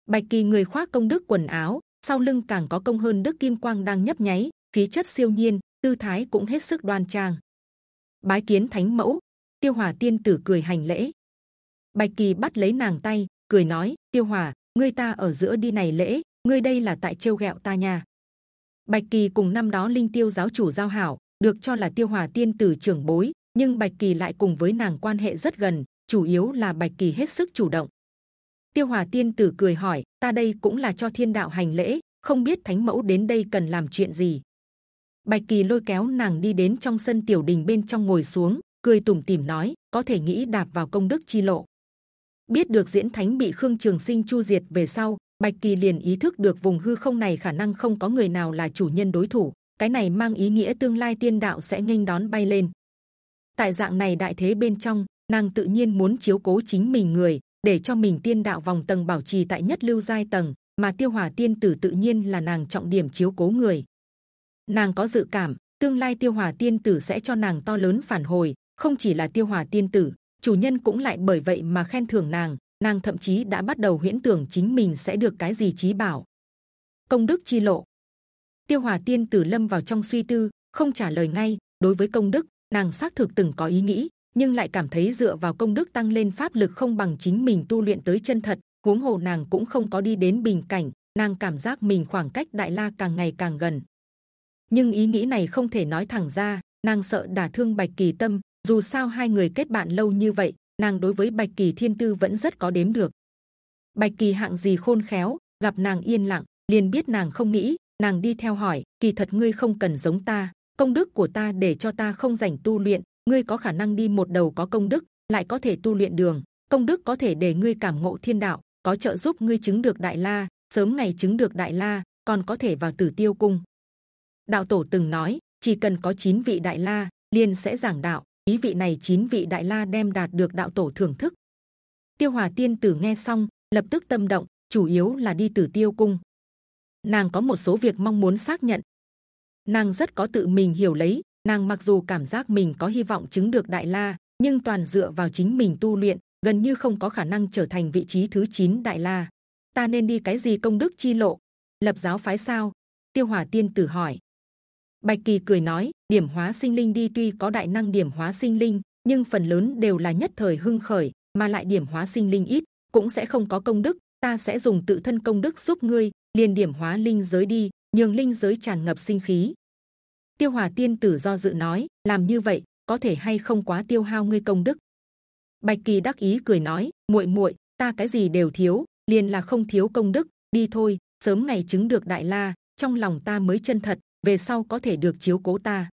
Bạch kỳ người khoác công đức quần áo, sau lưng càng có công hơn đức kim quang đang nhấp nháy, khí chất siêu nhiên, tư thái cũng hết sức đoan trang. Bái kiến thánh mẫu, tiêu hòa tiên tử cười hành lễ. Bạch kỳ bắt lấy nàng tay, cười nói: Tiêu hòa, ngươi ta ở giữa đi này lễ, ngươi đây là tại trêu ghẹo ta nha. Bạch kỳ cùng năm đó linh tiêu giáo chủ giao hảo, được cho là tiêu hòa tiên tử trưởng bối, nhưng bạch kỳ lại cùng với nàng quan hệ rất gần, chủ yếu là bạch kỳ hết sức chủ động. Tiêu hòa tiên tử cười hỏi: ta đây cũng là cho thiên đạo hành lễ, không biết thánh mẫu đến đây cần làm chuyện gì. Bạch kỳ lôi kéo nàng đi đến trong sân tiểu đình bên trong ngồi xuống, cười tủm tỉm nói: có thể nghĩ đạp vào công đức chi lộ. Biết được diễn thánh bị khương trường sinh chu diệt về sau, bạch kỳ liền ý thức được vùng hư không này khả năng không có người nào là chủ nhân đối thủ. Cái này mang ý nghĩa tương lai tiên đạo sẽ nghênh đón bay lên. Tại dạng này đại thế bên trong, nàng tự nhiên muốn chiếu cố chính mình người, để cho mình tiên đạo vòng tầng bảo trì tại nhất lưu giai tầng, mà tiêu hòa tiên tử tự nhiên là nàng trọng điểm chiếu cố người. Nàng có dự cảm tương lai tiêu hòa tiên tử sẽ cho nàng to lớn phản hồi, không chỉ là tiêu hòa tiên tử, chủ nhân cũng lại bởi vậy mà khen thưởng nàng. Nàng thậm chí đã bắt đầu huyễn tưởng chính mình sẽ được cái gì trí bảo. Công đức chi lộ. Tiêu hòa tiên tử lâm vào trong suy tư, không trả lời ngay. Đối với công đức, nàng xác thực từng có ý nghĩ, nhưng lại cảm thấy dựa vào công đức tăng lên pháp lực không bằng chính mình tu luyện tới chân thật. Huống hồ nàng cũng không có đi đến bình cảnh, nàng cảm giác mình khoảng cách đại la càng ngày càng gần. Nhưng ý nghĩ này không thể nói thẳng ra, nàng sợ đả thương bạch kỳ tâm. Dù sao hai người kết bạn lâu như vậy, nàng đối với bạch kỳ thiên tư vẫn rất có đếm được. Bạch kỳ hạng gì khôn khéo, gặp nàng yên lặng, liền biết nàng không nghĩ, nàng đi theo hỏi, kỳ thật ngươi không cần giống ta, công đức của ta để cho ta không rảnh tu luyện, ngươi có khả năng đi một đầu có công đức, lại có thể tu luyện đường, công đức có thể để ngươi cảm ngộ thiên đạo, có trợ giúp ngươi chứng được đại la, sớm ngày chứng được đại la, còn có thể vào tử tiêu cung. Đạo tổ từng nói, chỉ cần có chín vị đại la, liền sẽ giảng đạo. Ý vị này chín vị đại la đem đạt được đạo tổ thưởng thức. Tiêu Hòa Tiên tử nghe xong, lập tức tâm động, chủ yếu là đi tử tiêu cung. Nàng có một số việc mong muốn xác nhận. Nàng rất có tự mình hiểu lấy. Nàng mặc dù cảm giác mình có hy vọng chứng được đại la, nhưng toàn dựa vào chính mình tu luyện, gần như không có khả năng trở thành vị trí thứ 9 đại la. Ta nên đi cái gì công đức chi lộ? Lập giáo phái sao? Tiêu Hòa Tiên tử hỏi. Bạch Kỳ cười nói, điểm hóa sinh linh đi tuy có đại năng điểm hóa sinh linh, nhưng phần lớn đều là nhất thời hưng khởi, mà lại điểm hóa sinh linh ít, cũng sẽ không có công đức. Ta sẽ dùng tự thân công đức giúp ngươi, liền điểm hóa linh giới đi, nhường linh giới tràn ngập sinh khí. Tiêu Hòa Tiên Tử do dự nói, làm như vậy có thể hay không quá tiêu hao ngươi công đức. Bạch Kỳ đắc ý cười nói, muội muội, ta cái gì đều thiếu, liền là không thiếu công đức, đi thôi, sớm ngày chứng được đại la, trong lòng ta mới chân thật, về sau có thể được chiếu cố ta.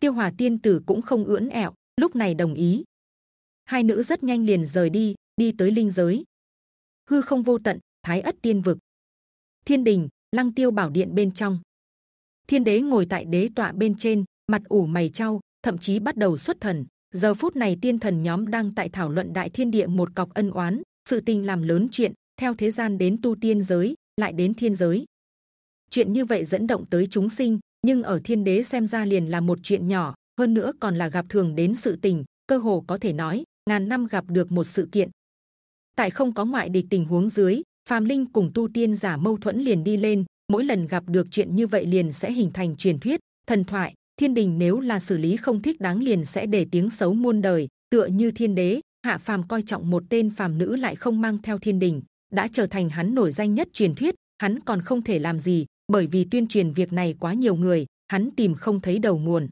Tiêu Hòa Tiên Tử cũng không ưỡn ẹo, lúc này đồng ý. Hai nữ rất nhanh liền rời đi, đi tới linh giới. Hư không vô tận, Thái ất tiên vực, Thiên đình, Lăng Tiêu bảo điện bên trong. Thiên đế ngồi tại đế tọa bên trên, mặt ủ mày trao, thậm chí bắt đầu xuất thần. Giờ phút này tiên thần nhóm đang tại thảo luận đại thiên địa một cọc ân oán, sự tình làm lớn chuyện, theo thế gian đến tu tiên giới, lại đến thiên giới chuyện như vậy dẫn động tới chúng sinh nhưng ở thiên đế xem ra liền là một chuyện nhỏ hơn nữa còn là gặp thường đến sự tình cơ hồ có thể nói ngàn năm gặp được một sự kiện tại không có ngoại địch tình huống dưới phàm linh cùng tu tiên giả mâu thuẫn liền đi lên mỗi lần gặp được chuyện như vậy liền sẽ hình thành truyền thuyết, thần thoại. Thiên đình nếu là xử lý không thích đáng liền sẽ để tiếng xấu muôn đời. Tựa như thiên đế, hạ phàm coi trọng một tên phàm nữ lại không mang theo thiên đình, đã trở thành hắn nổi danh nhất truyền thuyết. Hắn còn không thể làm gì, bởi vì tuyên truyền việc này quá nhiều người, hắn tìm không thấy đầu nguồn.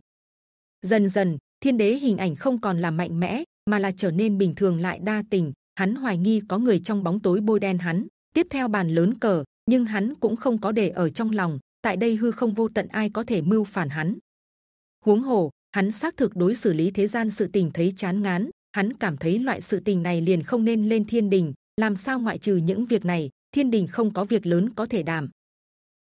Dần dần, thiên đế hình ảnh không còn là mạnh mẽ, mà là trở nên bình thường lại đa tình. Hắn hoài nghi có người trong bóng tối bôi đen hắn. Tiếp theo bàn lớn cờ nhưng hắn cũng không có để ở trong lòng, tại đây hư không vô tận ai có thể mưu phản hắn. Huống hồ, hắn xác thực đối xử lý thế gian sự tình thấy chán ngán, hắn cảm thấy loại sự tình này liền không nên lên thiên đình, làm sao ngoại trừ những việc này, thiên đình không có việc lớn có thể đảm.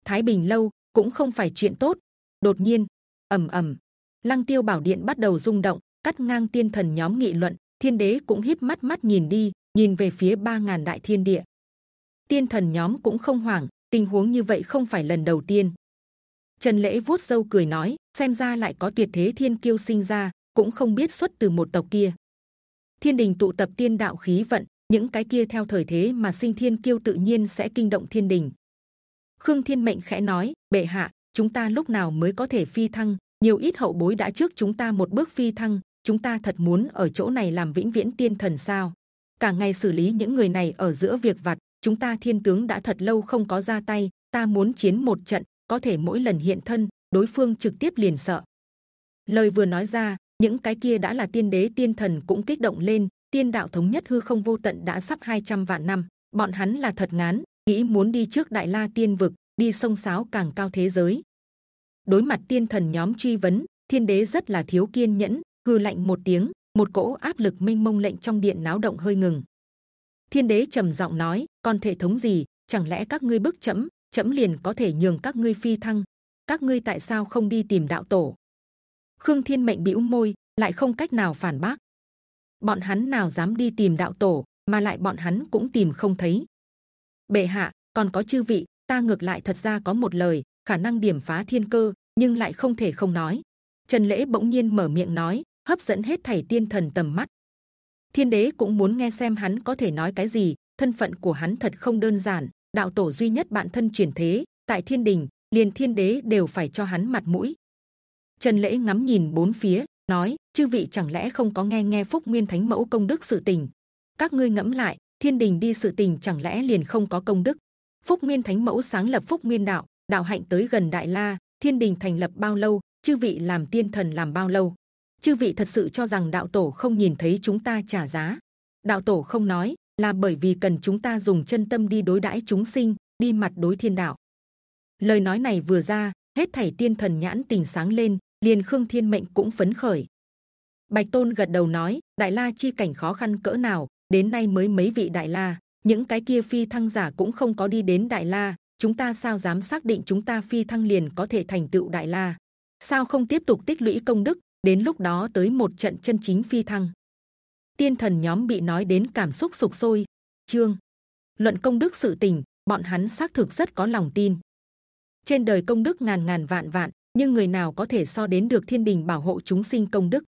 Thái bình lâu cũng không phải chuyện tốt. Đột nhiên, ầm ầm, lăng tiêu bảo điện bắt đầu rung động, cắt ngang tiên thần nhóm nghị luận, thiên đế cũng híp mắt mắt nhìn đi, nhìn về phía ba ngàn đại thiên địa tiên thần nhóm cũng không hoảng, tình huống như vậy không phải lần đầu tiên. Trần lễ vuốt râu cười nói, xem ra lại có tuyệt thế thiên kiêu sinh ra, cũng không biết xuất từ một tộc kia. Thiên đình tụ tập tiên đạo khí vận, những cái kia theo thời thế mà sinh thiên kiêu tự nhiên sẽ kinh động thiên đình. Khương thiên mệnh khẽ nói, bệ hạ, chúng ta lúc nào mới có thể phi thăng? Nhiều ít hậu bối đã trước chúng ta một bước phi thăng, chúng ta thật muốn ở chỗ này làm vĩnh viễn tiên thần sao? Cả ngày xử lý những người này ở giữa việc vặt chúng ta thiên tướng đã thật lâu không có ra tay, ta muốn chiến một trận, có thể mỗi lần hiện thân, đối phương trực tiếp liền sợ. Lời vừa nói ra, những cái kia đã là tiên đế tiên thần cũng kích động lên, tiên đạo thống nhất hư không vô tận đã sắp 200 vạn năm, bọn hắn là thật ngán, nghĩ muốn đi trước đại la tiên vực, đi sông sáo càng cao thế giới. Đối mặt tiên thần nhóm truy vấn, thiên đế rất là thiếu kiên nhẫn hư lạnh một tiếng, một cỗ áp lực minh mông lệnh trong điện náo động hơi ngừng thiên đế trầm giọng nói còn thể thống gì? Chẳng lẽ các ngươi bức chậm, chậm liền có thể nhường các ngươi phi thăng? Các ngươi tại sao không đi tìm đạo tổ? Khương thiên mệnh bĩu môi lại không cách nào phản bác. Bọn hắn nào dám đi tìm đạo tổ mà lại bọn hắn cũng tìm không thấy. Bệ hạ còn có chư vị ta ngược lại thật ra có một lời khả năng điểm phá thiên cơ nhưng lại không thể không nói. Trần lễ bỗng nhiên mở miệng nói hấp dẫn hết thảy tiên thần tầm mắt thiên đế cũng muốn nghe xem hắn có thể nói cái gì, thân phận của hắn thật không đơn giản, đạo tổ duy nhất bạn thân truyền thế, tại thiên đình, liền thiên đế đều phải cho hắn mặt mũi. Trần lễ ngắm nhìn bốn phía, nói, chư vị chẳng lẽ không có nghe nghe phúc nguyên thánh mẫu công đức sự tình? Các ngươi ngẫm lại, thiên đình đi sự tình chẳng lẽ liền không có công đức? Phúc nguyên thánh mẫu sáng lập phúc nguyên đạo đạo hạnh tới gần đại la, thiên đình thành lập bao lâu, chư vị làm tiên thần làm bao lâu? Chư vị thật sự cho rằng đạo tổ không nhìn thấy chúng ta trả giá. Đạo tổ không nói là bởi vì cần chúng ta dùng chân tâm đi đối đãi chúng sinh, đi mặt đối thiên đạo. Lời nói này vừa ra, hết thảy tiên thần nhãn tình sáng lên, liền khương thiên mệnh cũng phấn khởi. Bạch tôn gật đầu nói, đại la chi cảnh khó khăn cỡ nào, đến nay mới mấy vị đại la, những cái kia phi thăng giả cũng không có đi đến đại la, chúng ta sao dám xác định chúng ta phi thăng liền có thể thành tựu đại la? Sao không tiếp tục tích lũy công đức đến lúc đó tới một trận chân chính phi thăng. Tiên thần nhóm bị nói đến cảm xúc sục sôi. Trương luận công đức sự tình, bọn hắn xác thực rất có lòng tin. Trên đời công đức ngàn ngàn vạn vạn, nhưng người nào có thể so đến được thiên đình bảo hộ chúng sinh công đức?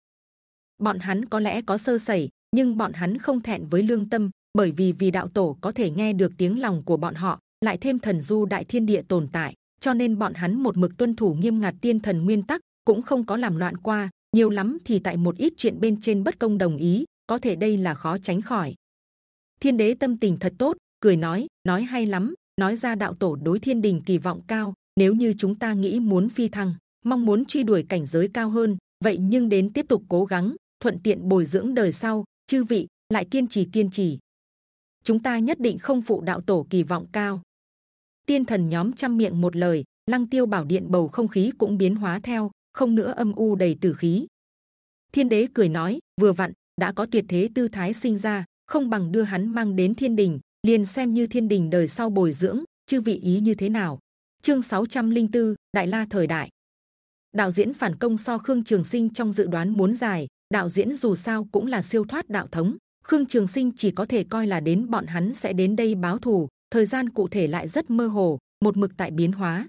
Bọn hắn có lẽ có sơ sẩy, nhưng bọn hắn không thẹn với lương tâm, bởi vì vì đạo tổ có thể nghe được tiếng lòng của bọn họ, lại thêm thần du đại thiên địa tồn tại, cho nên bọn hắn một mực tuân thủ nghiêm ngặt tiên thần nguyên tắc, cũng không có làm loạn qua nhiều lắm thì tại một ít chuyện bên trên bất công đồng ý, có thể đây là khó tránh khỏi. Thiên đế tâm tình thật tốt, cười nói nói hay lắm, nói ra đạo tổ đối thiên đình kỳ vọng cao, nếu như chúng ta nghĩ muốn phi thăng, mong muốn truy đuổi cảnh giới cao hơn, vậy nhưng đến tiếp tục cố gắng, thuận tiện bồi dưỡng đời sau, chư vị, lại kiên trì kiên trì. Chúng ta nhất định không phụ đạo tổ kỳ vọng cao. Tiên thần nhóm trăm miệng một lời, lăng tiêu bảo điện bầu không khí cũng biến hóa theo không nữa âm u đầy tử khí. Thiên đế cười nói vừa vặn đã có tuyệt thế tư thái sinh ra không bằng đưa hắn mang đến thiên đình liền xem như thiên đình đời sau bồi dưỡng chư vị ý như thế nào. Chương 604, đại la thời đại. Đạo diễn phản công so khương trường sinh trong dự đoán muốn dài đạo diễn dù sao cũng là siêu thoát đạo thống khương trường sinh chỉ có thể coi là đến bọn hắn sẽ đến đây báo thù thời gian cụ thể lại rất mơ hồ một mực tại biến hóa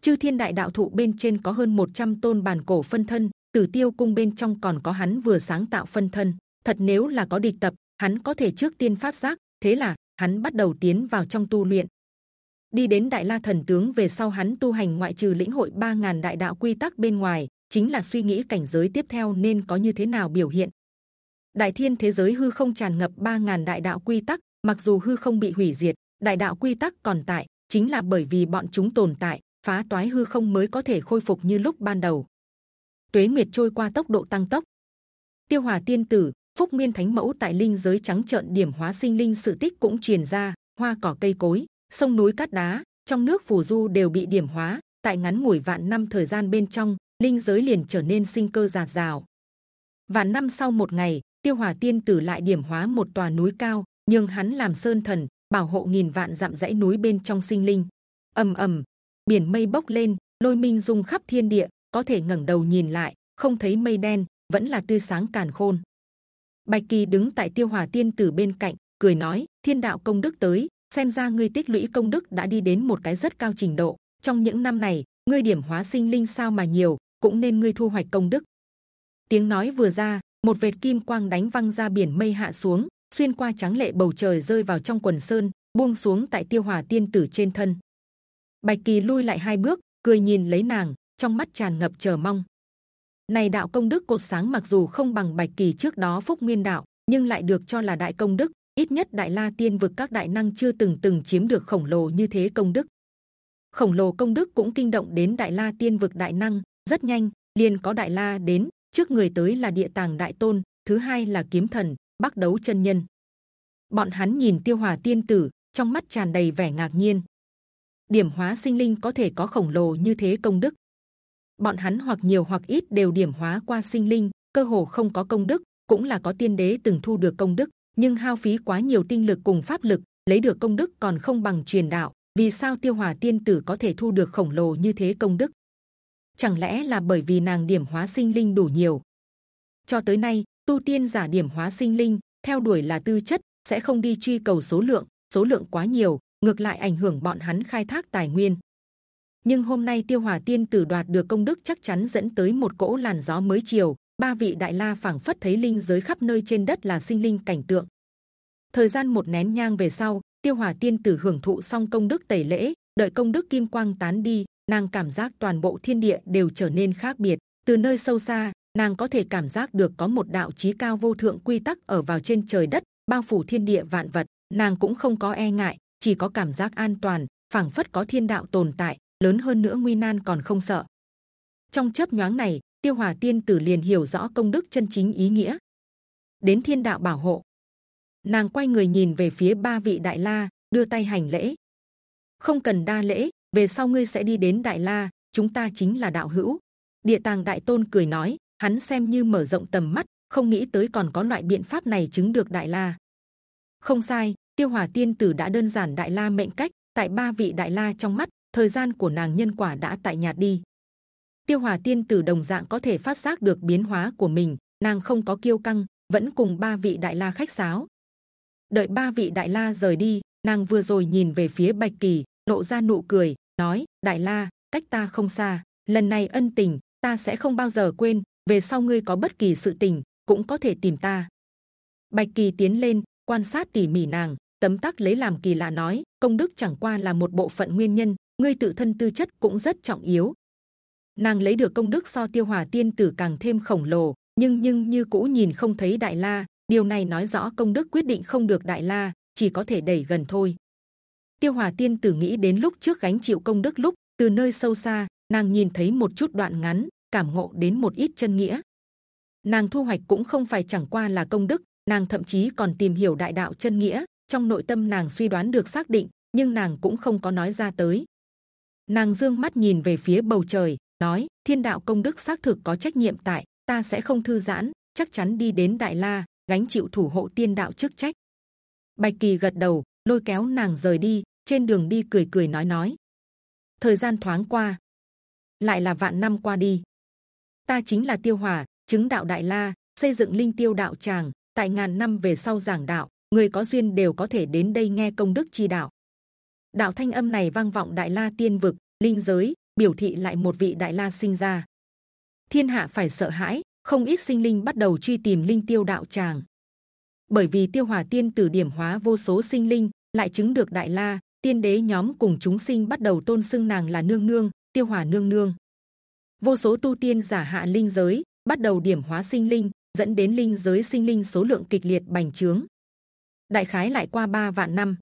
chư thiên đại đạo thụ bên trên có hơn 100 tôn bàn cổ phân thân, tử tiêu cung bên trong còn có hắn vừa sáng tạo phân thân. Thật nếu là có địch tập, hắn có thể trước tiên phát giác, thế là hắn bắt đầu tiến vào trong tu luyện. Đi đến đại la thần tướng về sau hắn tu hành ngoại trừ lĩnh hội 3.000 đại đạo quy tắc bên ngoài, chính là suy nghĩ cảnh giới tiếp theo nên có như thế nào biểu hiện. Đại thiên thế giới hư không tràn ngập ba ngàn đại đạo quy tắc, mặc dù hư không bị hủy diệt, đại đạo quy tắc còn tại, chính là bởi vì bọn chúng tồn tại phá toái hư không mới có thể khôi phục như lúc ban đầu. Tuế nguyệt trôi qua tốc độ tăng tốc. Tiêu hòa tiên tử, phúc nguyên thánh mẫu tại linh giới trắng trợn điểm hóa sinh linh sự tích cũng truyền ra, hoa cỏ cây cối, sông núi cát đá, trong nước phù du đều bị điểm hóa, tại ngắn ngủi vạn năm thời gian bên trong, linh giới liền trở nên sinh cơ giạt rào. Vạn năm sau một ngày, tiêu hòa tiên tử lại điểm hóa một tòa núi cao nhưng hắn làm sơn thần, bảo hộ nghìn vạn dặm dãy núi bên trong sinh linh. Ầm ầm biển mây bốc lên, lôi minh dung khắp thiên địa, có thể ngẩng đầu nhìn lại, không thấy mây đen, vẫn là tươi sáng càn khôn. Bạch kỳ đứng tại tiêu hòa tiên tử bên cạnh, cười nói, thiên đạo công đức tới, xem ra ngươi tích lũy công đức đã đi đến một cái rất cao trình độ. Trong những năm này, ngươi điểm hóa sinh linh sao mà nhiều, cũng nên ngươi thu hoạch công đức. Tiếng nói vừa ra, một vệt kim quang đánh văng ra biển mây hạ xuống, xuyên qua trắng lệ bầu trời rơi vào trong quần sơn, buông xuống tại tiêu hòa tiên tử trên thân bạch kỳ lui lại hai bước, cười nhìn lấy nàng, trong mắt tràn ngập chờ mong. Này đạo công đức cột sáng mặc dù không bằng bạch kỳ trước đó phúc nguyên đạo, nhưng lại được cho là đại công đức, ít nhất đại la tiên vực các đại năng chưa từng từng chiếm được khổng lồ như thế công đức. Khổng lồ công đức cũng kinh động đến đại la tiên vực đại năng, rất nhanh, liền có đại la đến, trước người tới là địa tàng đại tôn, thứ hai là kiếm thần, bắc đấu chân nhân. Bọn hắn nhìn tiêu hòa tiên tử, trong mắt tràn đầy vẻ ngạc nhiên điểm hóa sinh linh có thể có khổng lồ như thế công đức. Bọn hắn hoặc nhiều hoặc ít đều điểm hóa qua sinh linh, cơ hồ không có công đức, cũng là có tiên đế từng thu được công đức, nhưng hao phí quá nhiều tinh lực cùng pháp lực, lấy được công đức còn không bằng truyền đạo, vì sao tiêu hòa tiên tử có thể thu được khổng lồ như thế công đức? Chẳng lẽ là bởi vì nàng điểm hóa sinh linh đủ nhiều? Cho tới nay, tu tiên giả điểm hóa sinh linh, theo đuổi là tư chất, sẽ không đi truy cầu số lượng số lượng quá nhiều ngược lại ảnh hưởng bọn hắn khai thác tài nguyên. Nhưng hôm nay tiêu hòa tiên tử đoạt được công đức chắc chắn dẫn tới một cỗ làn gió mới chiều. Ba vị đại la phảng phất thấy linh giới khắp nơi trên đất là sinh linh cảnh tượng. Thời gian một nén nhang về sau, tiêu hòa tiên tử hưởng thụ xong công đức tẩy lễ, đợi công đức kim quang tán đi, nàng cảm giác toàn bộ thiên địa đều trở nên khác biệt. Từ nơi sâu xa, nàng có thể cảm giác được có một đạo chí cao vô thượng quy tắc ở vào trên trời đất, bao phủ thiên địa vạn vật. Nàng cũng không có e ngại chỉ có cảm giác an toàn, phảng phất có thiên đạo tồn tại, lớn hơn nữa nguy nan còn không sợ. Trong chớp nhoáng này, tiêu hòa tiên tử liền hiểu rõ công đức chân chính ý nghĩa. Đến thiên đạo bảo hộ. Nàng quay người nhìn về phía ba vị đại la, đưa tay hành lễ. Không cần đa lễ, về sau ngươi sẽ đi đến đại la, chúng ta chính là đạo hữu. Địa tàng đại tôn cười nói, hắn xem như mở rộng tầm mắt, không nghĩ tới còn có loại biện pháp này chứng được đại la. Không sai tiêu hòa tiên tử đã đơn giản đại la mệnh cách, tại ba vị đại la trong mắt, thời gian của nàng nhân quả đã tại nhạt đi. Tiêu hòa tiên tử đồng dạng có thể phát giác được biến hóa của mình, nàng không có kiêu căng, vẫn cùng ba vị đại la khách sáo. Đợi ba vị đại la rời đi, nàng vừa rồi nhìn về phía bạch kỳ, lộ ra nụ cười, nói, đại la, cách ta không xa, lần này ân tình, ta sẽ không bao giờ quên, về sau ngươi có bất kỳ sự tình, cũng có thể tìm ta. Bạch kỳ tiến lên, quan sát tỉ mỉ nàng tấm tắc lấy làm kỳ lạ nói, công đức chẳng qua là một bộ phận nguyên nhân, ngươi tự thân tư chất cũng rất trọng yếu. Nàng lấy được công đức so tiêu hòa tiên tử càng thêm khổng lồ, nhưng nhưng như cũ nhìn không thấy đại la, điều này nói rõ công đức quyết định không được đại la, chỉ có thể đẩy gần thôi. Tiêu hòa tiên tử nghĩ đến lúc trước gánh chịu công đức lúc, từ nơi sâu xa, nàng nhìn thấy một chút đoạn ngắn, cảm ngộ đến một ít chân nghĩa. Nàng thu hoạch cũng không phải chẳng qua là công đức, nàng thậm chí còn tìm hiểu đại đạo chân nghĩa trong nội tâm nàng suy đoán được xác định, nhưng nàng cũng không có nói ra tới. Nàng dương mắt nhìn về phía bầu trời, nói, thiên đạo công đức xác thực có trách nhiệm tại, ta sẽ không thư giãn, chắc chắn đi đến đại la, gánh chịu thủ hộ tiên đạo chức trách. Bạch kỳ gật đầu, lôi kéo nàng rời đi, trên đường đi cười cười nói nói. Thời gian thoáng qua, lại là vạn năm qua đi. Ta chính là tiêu hòa, chứng đạo đại la, xây dựng linh tiêu đạo tràng, tại ngàn năm về sau giảng đạo người có duyên đều có thể đến đây nghe công đức chi đạo. Đạo thanh âm này vang vọng đại la tiên vực, linh giới, biểu thị lại một vị đại la sinh ra. Thiên hạ phải sợ hãi, không ít sinh linh bắt đầu truy tìm linh tiêu đạo tràng. Bởi vì tiêu hòa tiên tử điểm hóa vô số sinh linh, lại chứng được đại la, tiên đế nhóm cùng chúng sinh bắt đầu tôn xưng nàng là nương nương, tiêu hòa nương nương. Vô số tu tiên giả hạ linh giới, bắt đầu điểm hóa sinh linh, dẫn đến linh giới sinh linh số lượng kịch liệt bành trướng. Đại khái lại qua ba vạn năm,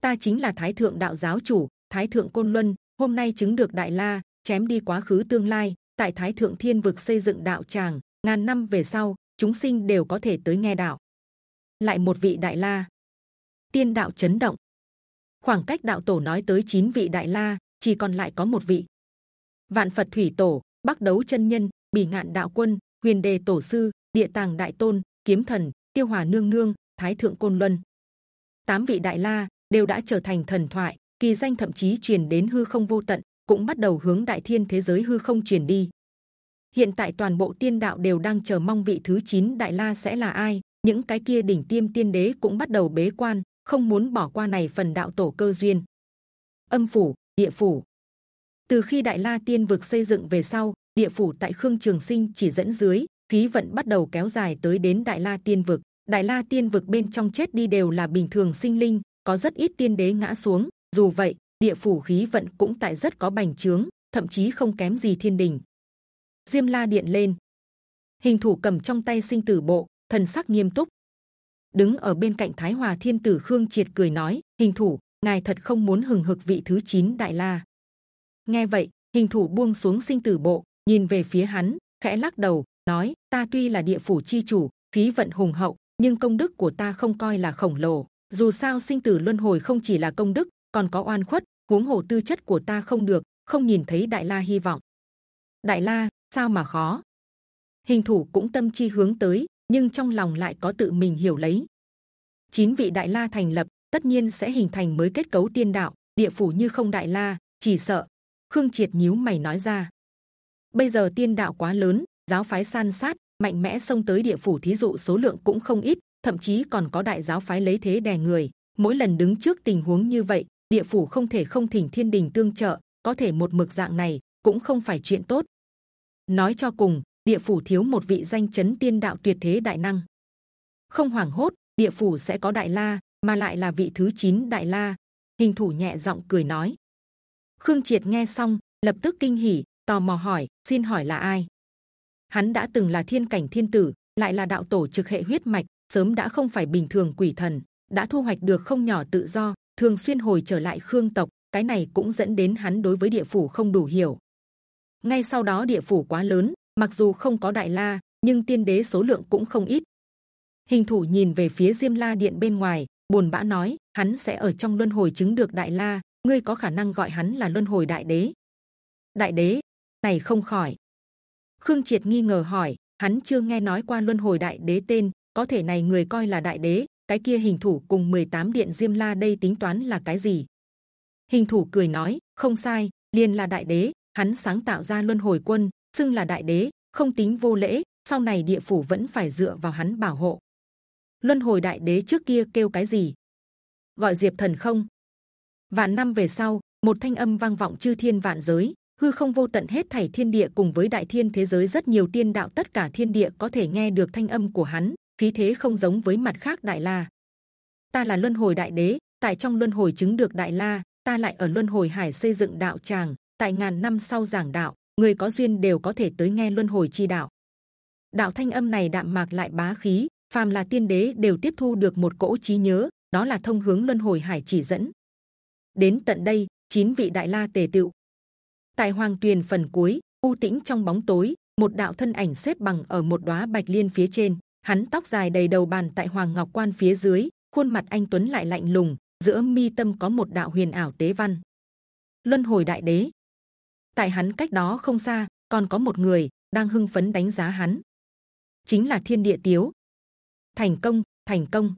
ta chính là Thái thượng đạo giáo chủ, Thái thượng côn luân. Hôm nay chứng được Đại La, chém đi quá khứ tương lai. Tại Thái thượng thiên vực xây dựng đạo tràng, ngàn năm về sau, chúng sinh đều có thể tới nghe đạo. Lại một vị Đại La, tiên đạo chấn động. Khoảng cách đạo tổ nói tới chín vị Đại La, chỉ còn lại có một vị. Vạn Phật thủy tổ, Bắc đấu chân nhân, Bỉ ngạn đạo quân, Huyền đề tổ sư, Địa tàng đại tôn, Kiếm thần, Tiêu hòa nương nương, Thái thượng côn luân. Tám vị Đại La đều đã trở thành thần thoại, kỳ danh thậm chí truyền đến hư không vô tận, cũng bắt đầu hướng đại thiên thế giới hư không truyền đi. Hiện tại toàn bộ tiên đạo đều đang chờ mong vị thứ 9 đại la sẽ là ai. Những cái kia đỉnh tiêm tiên đế cũng bắt đầu bế quan, không muốn bỏ qua này phần đạo tổ cơ duyên. Âm phủ, địa phủ. Từ khi đại la tiên vực xây dựng về sau, địa phủ tại khương trường sinh chỉ dẫn dưới, khí vận bắt đầu kéo dài tới đến đại la tiên vực. Đại la tiên vực bên trong chết đi đều là bình thường sinh linh, có rất ít tiên đế ngã xuống. Dù vậy, địa phủ khí vận cũng tại rất có bành trướng, thậm chí không kém gì thiên đình. Diêm la điện lên, hình thủ cầm trong tay sinh tử bộ, thần sắc nghiêm túc. Đứng ở bên cạnh Thái Hòa Thiên Tử Khương Triệt cười nói: Hình thủ, ngài thật không muốn hừng hực vị thứ 9 đại la. Nghe vậy, hình thủ buông xuống sinh tử bộ, nhìn về phía hắn, khẽ lắc đầu, nói: Ta tuy là địa phủ chi chủ, khí vận hùng hậu, nhưng công đức của ta không coi là khổng lồ. Dù sao sinh tử luân hồi không chỉ là công đức, còn có oan khuất, huống hồ tư chất của ta không được, không nhìn thấy đại la hy vọng. Đại la, sao mà khó? Hình thủ cũng tâm chi hướng tới, nhưng trong lòng lại có tự mình hiểu lấy. Chín vị đại la thành lập, tất nhiên sẽ hình thành mới kết cấu tiên đạo, địa phủ như không đại la, chỉ sợ. Khương triệt nhíu mày nói ra. Bây giờ tiên đạo quá lớn, giáo phái san sát mạnh mẽ xông tới địa phủ thí dụ số lượng cũng không ít thậm chí còn có đại giáo phái lấy thế đè người. Mỗi lần đứng trước tình huống như vậy, địa phủ không thể không thỉnh thiên đình tương trợ. Có thể một mực dạng này cũng không phải chuyện tốt. Nói cho cùng, địa phủ thiếu một vị danh chấn tiên đạo tuyệt thế đại năng. Không hoảng hốt, địa phủ sẽ có đại la, mà lại là vị thứ 9 đại la. Hình thủ nhẹ giọng cười nói. Khương Triệt nghe xong, lập tức kinh hỉ, tò mò hỏi: xin hỏi là ai? Hắn đã từng là thiên cảnh thiên tử, lại là đạo tổ trực hệ huyết mạch, sớm đã không phải bình thường quỷ thần, đã thu hoạch được không nhỏ tự do, thường xuyên hồi trở lại khương tộc. Cái này cũng dẫn đến hắn đối với địa phủ không đủ hiểu. Ngay sau đó địa phủ quá lớn, mặc dù không có đại la, nhưng tiên đế số lượng cũng không ít. Hình thủ nhìn về phía Diêm La Điện bên ngoài, buồn bã nói: hắn sẽ ở trong luân hồi chứng được đại la, ngươi có khả năng gọi hắn là luân hồi đại đế. Đại đế này không khỏi. Khương Triệt nghi ngờ hỏi, hắn chưa nghe nói qua luân hồi đại đế tên, có thể này người coi là đại đế cái kia hình thủ cùng 18 điện diêm la đây tính toán là cái gì? Hình thủ cười nói không sai liền là đại đế hắn sáng tạo ra luân hồi quân xưng là đại đế không tính vô lễ sau này địa phủ vẫn phải dựa vào hắn bảo hộ. Luân hồi đại đế trước kia kêu cái gì? Gọi diệp thần không? Vạn năm về sau một thanh âm vang vọng chư thiên vạn giới hư không vô tận hết thảy thiên địa cùng với đại thiên thế giới rất nhiều tiên đạo tất cả thiên địa có thể nghe được thanh âm của hắn, khí thế không giống với mặt khác đại la. Ta là luân hồi đại đế, tại trong luân hồi chứng được đại la, ta lại ở luân hồi hải xây dựng đạo tràng, tại ngàn năm sau giảng đạo, người có duyên đều có thể tới nghe luân hồi chi đạo. Đạo thanh âm này đạm mạc lại bá khí, phàm là tiên đế đều tiếp thu được một cỗ trí nhớ, đó là thông hướng luân hồi hải chỉ dẫn. Đến tận đây, chín vị đại la tề tựu tại hoàng tuyền phần cuối, u tĩnh trong bóng tối, một đạo thân ảnh xếp bằng ở một đóa bạch liên phía trên. Hắn tóc dài đầy đầu bàn tại hoàng ngọc quan phía dưới, khuôn mặt anh tuấn lại lạnh lùng, giữa mi tâm có một đạo huyền ảo tế văn. Luân hồi đại đế. Tại hắn cách đó không xa, còn có một người đang hưng phấn đánh giá hắn. Chính là thiên địa tiếu. Thành công thành công.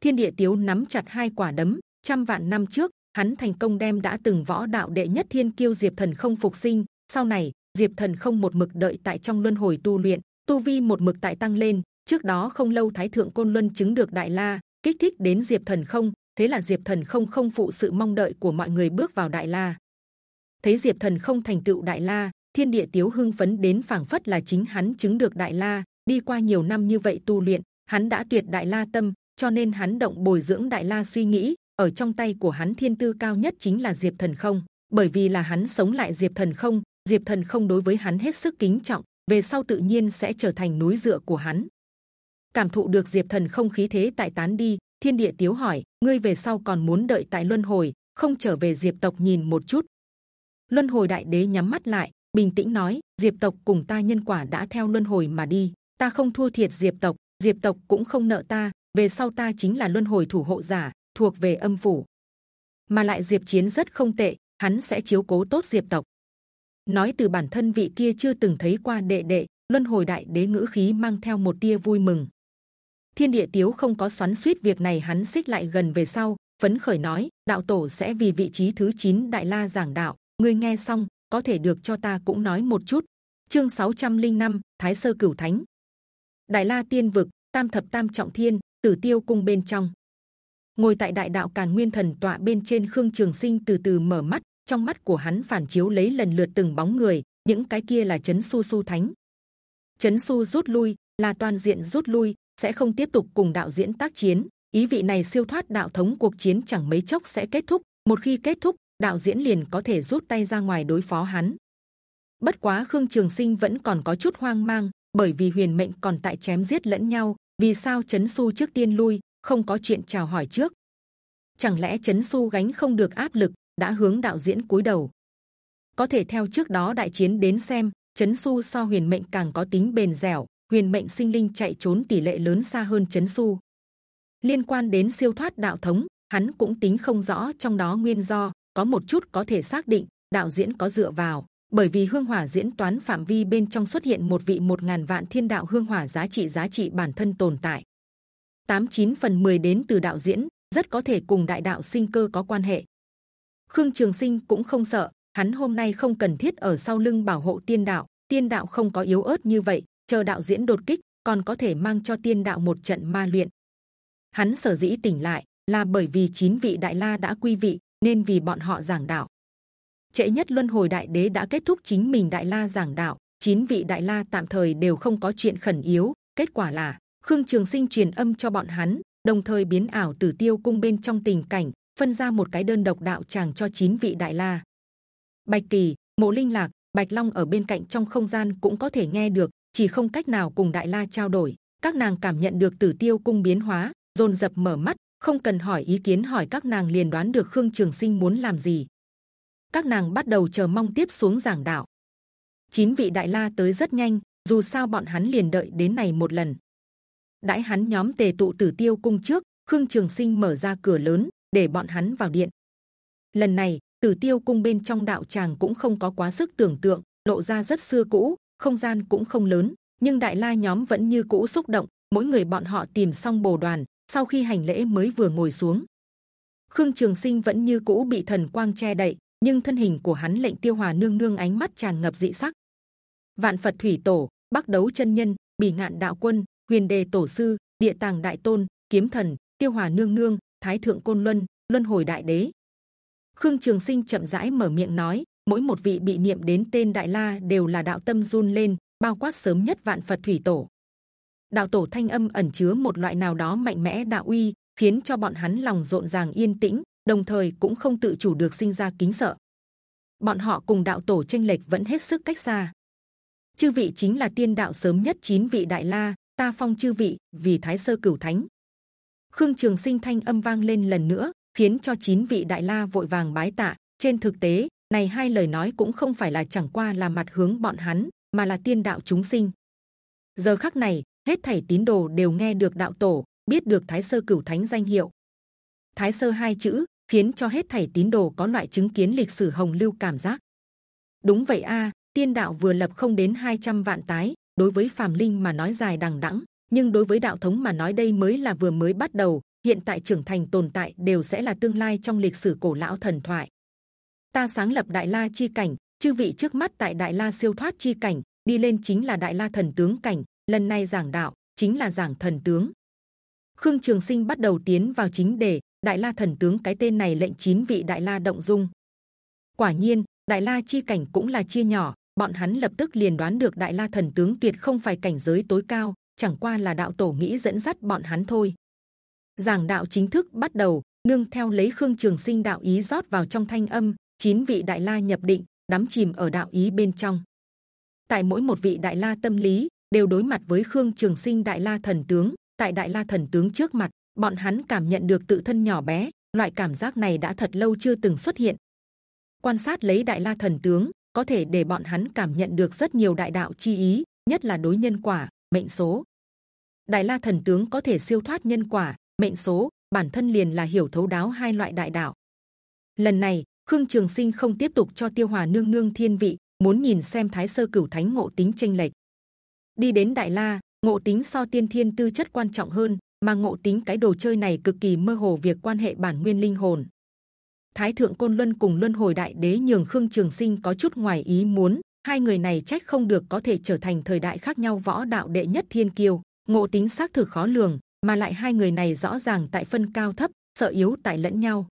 Thiên địa tiếu nắm chặt hai quả đấm, trăm vạn năm trước hắn thành công đem đã từng võ đạo đệ nhất thiên kiêu diệp thần không phục sinh. Sau này, diệp thần không một mực đợi tại trong luân hồi tu luyện, tu vi một mực tại tăng lên. Trước đó không lâu thái thượng côn luân chứng được đại la, kích thích đến diệp thần không, thế là diệp thần không không phụ sự mong đợi của mọi người bước vào đại la. Thấy diệp thần không thành tựu đại la, thiên địa tiếu hưng phấn đến phảng phất là chính hắn chứng được đại la. Đi qua nhiều năm như vậy tu luyện, hắn đã tuyệt đại la tâm, cho nên hắn động bồi dưỡng đại la suy nghĩ ở trong tay của hắn thiên tư cao nhất chính là diệp thần không bởi vì là hắn sống lại diệp thần không diệp thần không đối với hắn hết sức kính trọng về sau tự nhiên sẽ trở thành núi dựa của hắn. Cảm thụ được Diệp Thần không khí thế tại tán đi, Thiên Địa Tiếu hỏi: ngươi về sau còn muốn đợi tại luân hồi, không trở về Diệp tộc nhìn một chút? Luân hồi Đại Đế nhắm mắt lại, bình tĩnh nói: Diệp tộc cùng ta nhân quả đã theo luân hồi mà đi, ta không thua thiệt Diệp tộc, Diệp tộc cũng không nợ ta. Về sau ta chính là luân hồi thủ hộ giả, thuộc về âm phủ. Mà lại Diệp Chiến rất không tệ, hắn sẽ chiếu cố tốt Diệp tộc. Nói từ bản thân vị kia chưa từng thấy qua đệ đệ, luân hồi đại đế ngữ khí mang theo một tia vui mừng. Thiên địa tiếu không có xoắn xuýt việc này, hắn xích lại gần về sau, phấn khởi nói: đạo tổ sẽ vì vị trí thứ 9 đại la giảng đạo. Ngươi nghe xong, có thể được cho ta cũng nói một chút. Chương 605, Thái sơ cửu thánh, Đại La Tiên vực, Tam thập Tam trọng thiên, Tử Tiêu cung bên trong. Ngồi tại Đại đạo Càn Nguyên Thần tọa bên trên Khương Trường Sinh từ từ mở mắt, trong mắt của hắn phản chiếu lấy lần lượt từng bóng người, những cái kia là chấn su su thánh. Chấn su rút lui, là toàn diện rút lui, sẽ không tiếp tục cùng đạo diễn tác chiến. Ý vị này siêu thoát đạo thống cuộc chiến chẳng mấy chốc sẽ kết thúc. Một khi kết thúc, đạo diễn liền có thể rút tay ra ngoài đối phó hắn. Bất quá Khương Trường Sinh vẫn còn có chút hoang mang, bởi vì huyền mệnh còn tại chém giết lẫn nhau. Vì sao Chấn Su trước tiên lui, không có chuyện chào hỏi trước? Chẳng lẽ Chấn Su gánh không được áp lực, đã hướng đạo diễn cúi đầu? Có thể theo trước đó đại chiến đến xem, Chấn Su so huyền mệnh càng có tính bền dẻo, huyền mệnh sinh linh chạy trốn tỷ lệ lớn xa hơn chấn su. Liên quan đến siêu thoát đạo thống, hắn cũng tính không rõ trong đó nguyên do. Có một chút có thể xác định, đạo diễn có dựa vào, bởi vì hương hỏa diễn toán phạm vi bên trong xuất hiện một vị một ngàn vạn thiên đạo hương hỏa giá trị giá trị bản thân tồn tại tám chín phần 10 đến từ đạo diễn, rất có thể cùng đại đạo sinh cơ có quan hệ. Khương Trường Sinh cũng không sợ, hắn hôm nay không cần thiết ở sau lưng bảo hộ tiên đạo, tiên đạo không có yếu ớt như vậy, chờ đạo diễn đột kích còn có thể mang cho tiên đạo một trận ma luyện. Hắn sở dĩ tỉnh lại là bởi vì chín vị đại la đã quy vị nên vì bọn họ giảng đạo. Trễ nhất luân hồi đại đế đã kết thúc chính mình đại la giảng đạo, chín vị đại la tạm thời đều không có chuyện khẩn yếu. Kết quả là Khương Trường Sinh truyền âm cho bọn hắn, đồng thời biến ảo Tử Tiêu cung bên trong tình cảnh, phân ra một cái đơn độc đạo tràng cho chín vị đại la. Bạch Kỳ, Mộ Linh Lạc, Bạch Long ở bên cạnh trong không gian cũng có thể nghe được, chỉ không cách nào cùng đại la trao đổi. Các nàng cảm nhận được tử tiêu cung biến hóa dồn dập mở mắt không cần hỏi ý kiến hỏi các nàng liền đoán được khương trường sinh muốn làm gì. Các nàng bắt đầu chờ mong tiếp xuống giảng đạo. Chín vị đại la tới rất nhanh dù sao bọn hắn liền đợi đến này một lần đãi hắn nhóm tề tụ tử tiêu cung trước, khương trường sinh mở ra cửa lớn, để bọn hắn vào điện. Lần này, tử tiêu cung bên trong đạo tràng cũng không có quá sức tưởng tượng, lộ ra rất xưa cũ, không gian cũng không lớn, nhưng đại la nhóm vẫn như cũ xúc động, mỗi người bọn họ tìm xong bồ đoàn, sau khi hành lễ mới vừa ngồi xuống. Khương trường sinh vẫn như cũ bị thần quang che đậy, nhưng thân hình của hắn lệnh tiêu hòa nương nương ánh mắt tràn ngập dị sắc. Vạn phật thủy tổ, bắc đấu chân nhân, bỉ ngạn đạo quân huyền đề tổ sư, địa tàng đại tôn, kiếm thần, tiêu hòa nương nương, thái thượng côn luân luân hồi đại đế. Khương trường sinh chậm rãi mở miệng nói, mỗi một vị bị niệm đến tên đại la đều là đạo tâm run lên, bao quát sớm nhất vạn phật thủy tổ. Đạo tổ thanh âm ẩn chứa một loại nào đó mạnh mẽ đạo uy, khiến cho bọn hắn lòng rộn ràng yên tĩnh, đồng thời cũng không tự chủ được sinh ra kính sợ. Bọn họ cùng đạo tổ tranh lệch vẫn hết sức cách xa. Chư vị chính là tiên đạo sớm nhất chín vị đại la ta phong chư vị, vì thái sơ cửu thánh. Khương trường sinh thanh âm vang lên lần nữa, khiến cho chín vị đại la vội vàng bái tạ. Trên thực tế, này hai lời nói cũng không phải là chẳng qua là mặt hướng bọn hắn, mà là tiên đạo chúng sinh. Giờ khắc này, hết thảy tín đồ đều nghe được đạo tổ, biết được thái sơ cửu thánh danh hiệu. Thái sơ hai chữ, khiến cho hết thảy tín đồ có loại chứng kiến lịch sử hồng lưu cảm giác. Đúng vậy a, tiên đạo vừa lập không đến 200 vạn tái đối với phàm linh mà nói dài đằng đẵng, nhưng đối với đạo thống mà nói đây mới là vừa mới bắt đầu, hiện tại trưởng thành tồn tại đều sẽ là tương lai trong lịch sử cổ lão thần thoại. Ta sáng lập đại la chi cảnh, chư vị trước mắt tại đại la siêu thoát chi cảnh, đi lên chính là đại la thần tướng cảnh, lần này giảng đạo chính là giảng thần tướng. Khương trường sinh bắt đầu tiến vào chính đề, đại la thần tướng cái tên này lệnh chín vị đại la động dung. Quả nhiên, đại la chi cảnh cũng là chia nhỏ bọn hắn lập tức liền đoán được đại la thần tướng tuyệt không phải cảnh giới tối cao, chẳng qua là đạo tổ nghĩ dẫn dắt bọn hắn thôi. Giảng đạo chính thức bắt đầu, nương theo lấy khương trường sinh đạo ý rót vào trong thanh âm, chín vị đại la nhập định, đắm chìm ở đạo ý bên trong. Tại mỗi một vị đại la tâm lý, đều đối mặt với khương trường sinh đại la thần tướng, tại đại la thần tướng trước mặt, bọn hắn cảm nhận được tự thân nhỏ bé, loại cảm giác này đã thật lâu chưa từng xuất hiện. Quan sát lấy đại la thần tướng có thể để bọn hắn cảm nhận được rất nhiều đại đạo chi ý, nhất là đối nhân quả, mệnh số. Đại la thần tướng có thể siêu thoát nhân quả, mệnh số, bản thân liền là hiểu thấu đáo hai loại đại đạo. Lần này, khương trường sinh không tiếp tục cho tiêu hòa nương nương thiên vị muốn nhìn xem thái sơ cửu thánh ngộ tính tranh lệch. Đi đến đại la, ngộ tính so tiên thiên tư chất quan trọng hơn, mà ngộ tính cái đồ chơi này cực kỳ mơ hồ việc quan hệ bản nguyên linh hồn thái thượng côn luân cùng luân hồi đại đế nhường khương trường sinh có chút ngoài ý muốn, hai người này trách không được có thể trở thành thời đại khác nhau võ đạo đệ nhất thiên kiêu, ngộ tính xác thực khó lường, mà lại hai người này rõ ràng tại phân cao thấp, sợ yếu tại lẫn nhau.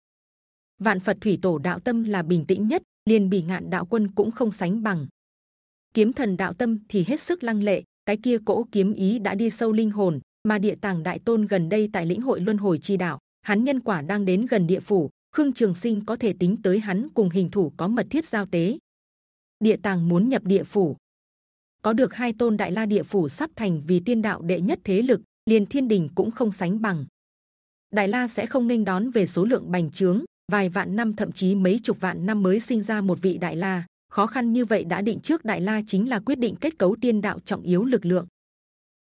Vạn phật thủy tổ đạo tâm là bình tĩnh nhất, liền bỉ ngạn đạo quân cũng không sánh bằng. Kiếm thần đạo tâm thì hết sức lăng lệ, cái kia cỗ kiếm ý đã đi sâu linh hồn, mà địa tàng đại tôn gần đây tại lĩnh hội luân hồi chi đạo, hắn nhân quả đang đến gần địa phủ khương trường sinh có thể tính tới hắn cùng hình thủ có mật thiết giao tế. Địa tàng muốn nhập địa phủ. Có được hai tôn đại la địa phủ sắp thành vì tiên đạo đệ nhất thế lực, liền thiên đình cũng không sánh bằng. Đại la sẽ không nghênh đón về số lượng bành trướng, vài vạn năm thậm chí mấy chục vạn năm mới sinh ra một vị đại la. Khó khăn như vậy đã định trước đại la chính là quyết định kết cấu tiên đạo trọng yếu lực lượng.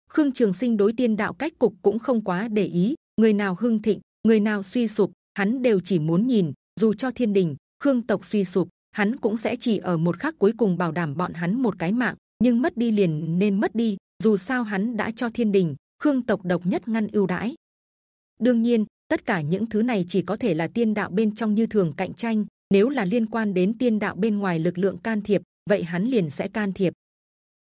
Khương trường sinh đối tiên đạo cách cục cũng không quá để ý, người nào hưng thịnh, người nào suy sụp hắn đều chỉ muốn nhìn, dù cho thiên đình, khương tộc suy sụp, hắn cũng sẽ chỉ ở một khắc cuối cùng bảo đảm bọn hắn một cái mạng, nhưng mất đi liền nên mất đi, dù sao hắn đã cho thiên đình, khương tộc độc nhất ngăn ưu đãi. Đương nhiên, tất cả những thứ này chỉ có thể là tiên đạo bên trong như thường cạnh tranh, nếu là liên quan đến tiên đạo bên ngoài lực lượng can thiệp, vậy hắn liền sẽ can thiệp.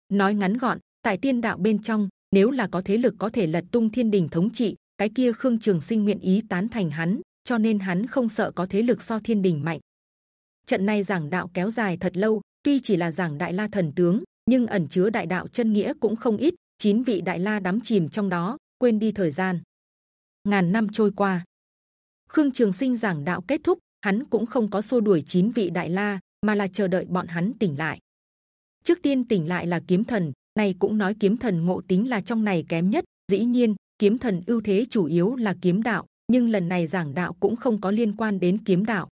Nói ngắn gọn, tại tiên đạo bên trong, nếu là có thế lực có thể lật tung thiên đình thống trị, cái kia khương trường sinh nguyện ý tán thành hắn cho nên hắn không sợ có thế lực so thiên đình mạnh. Trận này giảng đạo kéo dài thật lâu, tuy chỉ là giảng đại la thần tướng, nhưng ẩn chứa đại đạo chân nghĩa cũng không ít, chín vị đại la đắm chìm trong đó, quên đi thời gian. Ngàn năm trôi qua, khương trường sinh giảng đạo kết thúc, hắn cũng không có xô đuổi chín vị đại la, mà là chờ đợi bọn hắn tỉnh lại. Trước tiên tỉnh lại là kiếm thần này cũng nói kiếm thần ngộ tính là trong này kém nhất, dĩ nhiên, kiếm thần ưu thế chủ yếu là kiếm đạo nhưng lần này giảng đạo cũng không có liên quan đến kiếm đạo.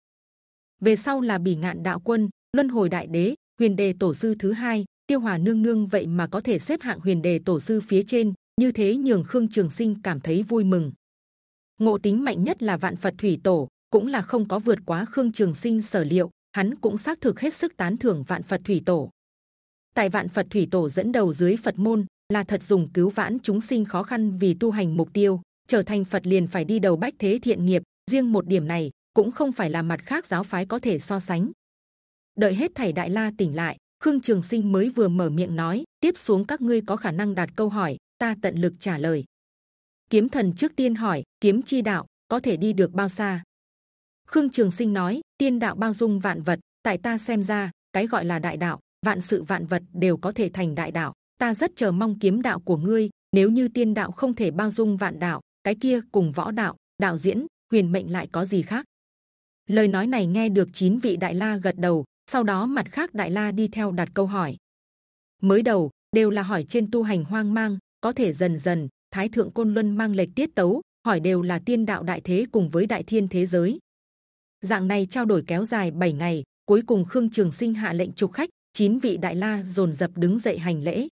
Về sau là bỉ ngạn đạo quân, luân hồi đại đế, huyền đề tổ sư thứ hai, tiêu hòa nương nương vậy mà có thể xếp hạng huyền đề tổ sư phía trên, như thế nhường khương trường sinh cảm thấy vui mừng. Ngộ tính mạnh nhất là vạn phật thủy tổ, cũng là không có vượt quá khương trường sinh sở liệu, hắn cũng xác thực hết sức tán thưởng vạn phật thủy tổ. Tại vạn phật thủy tổ dẫn đầu dưới phật môn, là thật dùng cứu vãn chúng sinh khó khăn vì tu hành mục tiêu trở thành phật liền phải đi đầu bách thế thiện nghiệp, riêng một điểm này cũng không phải là mặt khác giáo phái có thể so sánh. Đợi hết thảy đại la tỉnh lại, khương trường sinh mới vừa mở miệng nói, tiếp xuống các ngươi có khả năng đặt câu hỏi, ta tận lực trả lời. Kiếm thần trước tiên hỏi, kiếm chi đạo, có thể đi được bao xa? Khương trường sinh nói, tiên đạo bao dung vạn vật, tại ta xem ra, cái gọi là đại đạo, vạn sự vạn vật đều có thể thành đại đạo. Ta rất chờ mong kiếm đạo của ngươi, nếu như tiên đạo không thể bao dung vạn đạo cái kia cùng võ đạo đạo diễn, huyền mệnh lại có gì khác? Lời nói này nghe được chín vị đại la gật đầu, sau đó mặt khác đại la đi theo đặt câu hỏi. Mới đầu, đều là hỏi trên tu hành hoang mang, có thể dần dần, thái thượng côn luân mang lệch tiết tấu, hỏi đều là tiên đạo đại thế cùng với đại thiên thế giới. Dạng này trao đổi kéo dài 7 ngày, cuối cùng khương trường sinh hạ lệnh trục khách, chín vị đại la dồn dập đứng dậy hành lễ.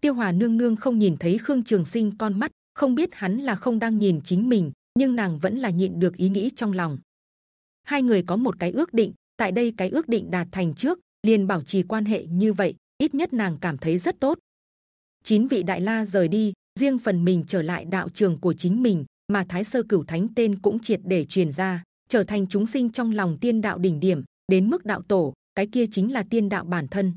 Tiêu hòa nương nương không nhìn thấy khương trường sinh con mắt không biết hắn là không đang nhìn chính mình, nhưng nàng vẫn là nhịn được ý nghĩ trong lòng. Hai người có một cái ước định, tại đây cái ước định đạt thành trước, liền bảo trì quan hệ như vậy, ít nhất nàng cảm thấy rất tốt. Chín vị đại la rời đi, riêng phần mình trở lại đạo trường của chính mình, mà thái sơ cửu thánh tên cũng triệt để truyền ra, trở thành chúng sinh trong lòng tiên đạo đỉnh điểm, đến mức đạo tổ, cái kia chính là tiên đạo bản thân.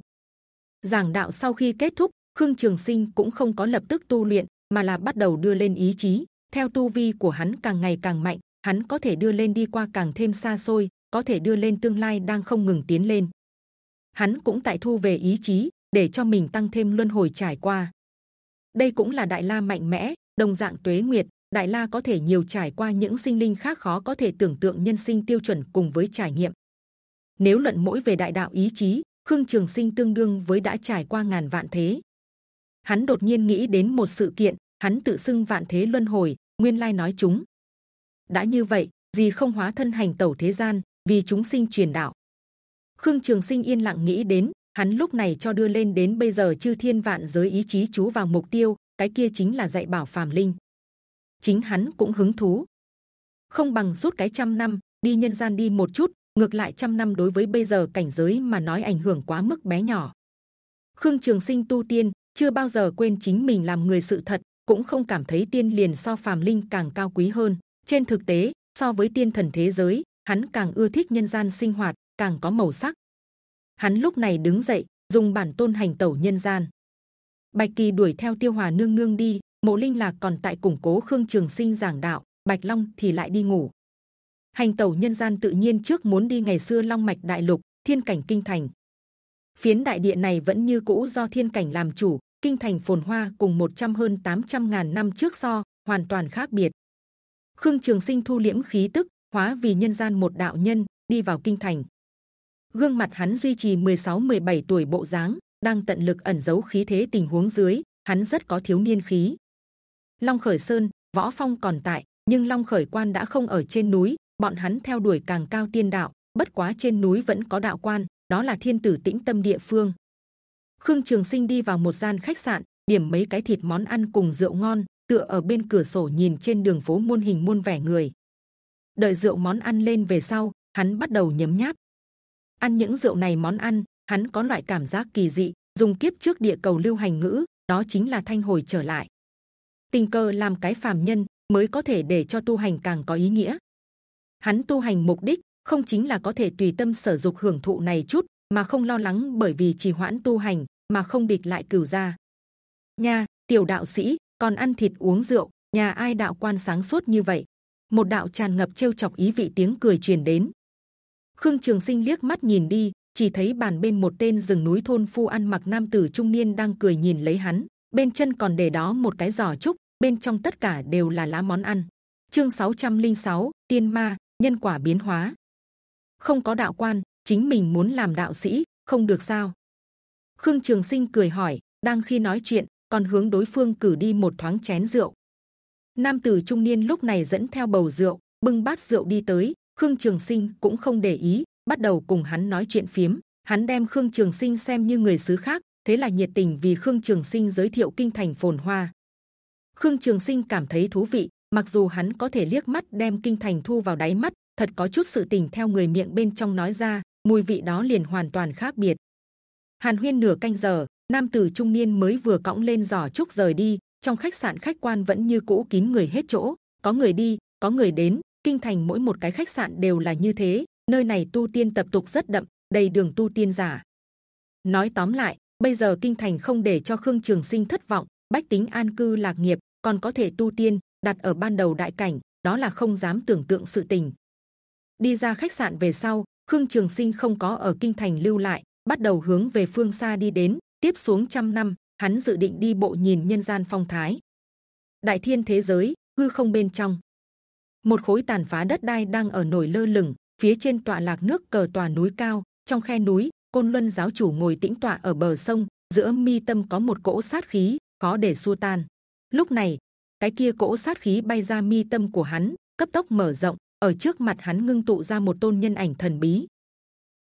Giảng đạo sau khi kết thúc, khương trường sinh cũng không có lập tức tu luyện mà là bắt đầu đưa lên ý chí. Theo tu vi của hắn càng ngày càng mạnh, hắn có thể đưa lên đi qua càng thêm xa xôi, có thể đưa lên tương lai đang không ngừng tiến lên. Hắn cũng tại thu về ý chí, để cho mình tăng thêm luân hồi trải qua. Đây cũng là đại la mạnh mẽ, đồng dạng tuế nguyệt. Đại la có thể nhiều trải qua những sinh linh khác khó có thể tưởng tượng nhân sinh tiêu chuẩn cùng với trải nghiệm. Nếu luận mỗi về đại đạo ý chí, khương trường sinh tương đương với đã trải qua ngàn vạn thế hắn đột nhiên nghĩ đến một sự kiện, hắn tự xưng vạn thế luân hồi, nguyên lai nói chúng. Đã như vậy, gì không hóa thân hành tẩu thế gian, vì chúng sinh truyền đạo. Khương trường sinh yên lặng nghĩ đến, hắn lúc này cho đưa lên đến bây giờ chư thiên vạn giới ý chí chú vào mục tiêu, cái kia chính là dạy bảo phàm linh. Chính hắn cũng hứng thú. Không bằng rút cái trăm năm, đi nhân gian đi một chút, ngược lại trăm năm đối với bây giờ cảnh giới mà nói ảnh hưởng quá mức bé nhỏ. Khương trường sinh tu tiên chưa bao giờ quên chính mình làm người sự thật, cũng không cảm thấy tiên liền so phàm linh càng cao quý hơn. Trên thực tế, so với tiên thần thế giới, hắn càng ưa thích nhân gian sinh hoạt, càng có màu sắc. Hắn lúc này đứng dậy, dùng bản tôn hành tẩu nhân gian. Bạch kỳ đuổi theo tiêu hòa nương nương đi, mộ linh lạc còn tại củng cố khương trường sinh giảng đạo, bạch long thì lại đi ngủ. Hành tẩu nhân gian tự nhiên trước muốn đi ngày xưa long mạch đại lục, thiên cảnh kinh thành. Phiến đại địa này vẫn như cũ do thiên cảnh làm chủ kinh thành phồn hoa cùng 100 hơn 800 ngàn năm trước so, hoàn toàn khác biệt. Khương trường sinh thu liễm khí tức, hóa vì nhân gian một đạo nhân, đi vào kinh thành. Gương mặt hắn duy trì 16-17 tuổi bộ dáng, đang tận lực ẩn giấu khí thế tình huống dưới, hắn rất có thiếu niên khí. Long khởi sơn, võ phong còn tại, nhưng long khởi quan đã không ở trên núi, bọn hắn theo đuổi càng cao tiên đạo, bất quá trên núi vẫn có đạo quan, đó là thiên tử tĩnh tâm địa phương khương trường sinh đi vào một gian khách sạn, điểm mấy cái thịt món ăn cùng rượu ngon, tựa ở bên cửa sổ nhìn trên đường phố muôn hình muôn vẻ người. Đợi rượu món ăn lên về sau, hắn bắt đầu nhấm nháp. Ăn những rượu này món ăn, hắn có loại cảm giác kỳ dị, dùng kiếp trước địa cầu lưu hành ngữ, đó chính là thanh hồi trở lại. Tình cờ làm cái phàm nhân mới có thể để cho tu hành càng có ý nghĩa. Hắn tu hành mục đích không chính là có thể tùy tâm sở dục hưởng thụ này chút mà không lo lắng bởi vì trì hoãn tu hành mà không địch lại cửu gia. Nha tiểu đạo sĩ còn ăn thịt uống rượu nhà ai đạo quan sáng suốt như vậy? Một đạo tràn ngập trêu chọc ý vị tiếng cười truyền đến. Khương trường sinh liếc mắt nhìn đi chỉ thấy bàn bên một tên rừng núi thôn phu ăn mặc nam tử trung niên đang cười nhìn lấy hắn bên chân còn để đó một cái giỏ trúc bên trong tất cả đều là lá món ăn. Chương 606, t i ê n ma nhân quả biến hóa. Không có đạo quan chính mình muốn làm đạo sĩ không được sao? Khương trường sinh cười hỏi đang khi nói chuyện còn hướng đối phương cử đi một thoáng chén rượu. Nam tử trung niên lúc này dẫn theo bầu rượu bưng bát rượu đi tới. Khương trường sinh cũng không để ý bắt đầu cùng hắn nói chuyện phiếm. Hắn đem khương trường sinh xem như người xứ khác thế là nhiệt tình vì khương trường sinh giới thiệu kinh thành phồn hoa. Khương Trường Sinh cảm thấy thú vị. Mặc dù hắn có thể liếc mắt đem kinh thành thu vào đáy mắt, thật có chút sự tình theo người miệng bên trong nói ra, mùi vị đó liền hoàn toàn khác biệt. Hàn Huyên nửa canh giờ, nam tử trung niên mới vừa cõng lên giỏ trúc rời đi. Trong khách sạn khách quan vẫn như cũ kín người hết chỗ, có người đi, có người đến. Kinh thành mỗi một cái khách sạn đều là như thế. Nơi này tu tiên tập tục rất đậm, đầy đường tu tiên giả. Nói tóm lại, bây giờ kinh thành không để cho Khương Trường Sinh thất vọng, bách tính an cư lạc nghiệp, còn có thể tu tiên đặt ở ban đầu đại cảnh đó là không dám tưởng tượng sự tình đi ra khách sạn về sau khương trường sinh không có ở kinh thành lưu lại, bắt đầu hướng về phương xa đi đến, tiếp xuống trăm năm, hắn dự định đi bộ nhìn nhân gian phong thái. Đại thiên thế giới, hư không bên trong. Một khối tàn phá đất đai đang ở nổi lơ lửng, phía trên tọa lạc nước cờ tòa núi cao, trong khe núi, côn luân giáo chủ ngồi tĩnh tọa ở bờ sông, giữa mi tâm có một cỗ sát khí, khó để xua tan. Lúc này, cái kia cỗ sát khí bay ra mi tâm của hắn, cấp tốc mở rộng ở trước mặt hắn ngưng tụ ra một tôn nhân ảnh thần bí.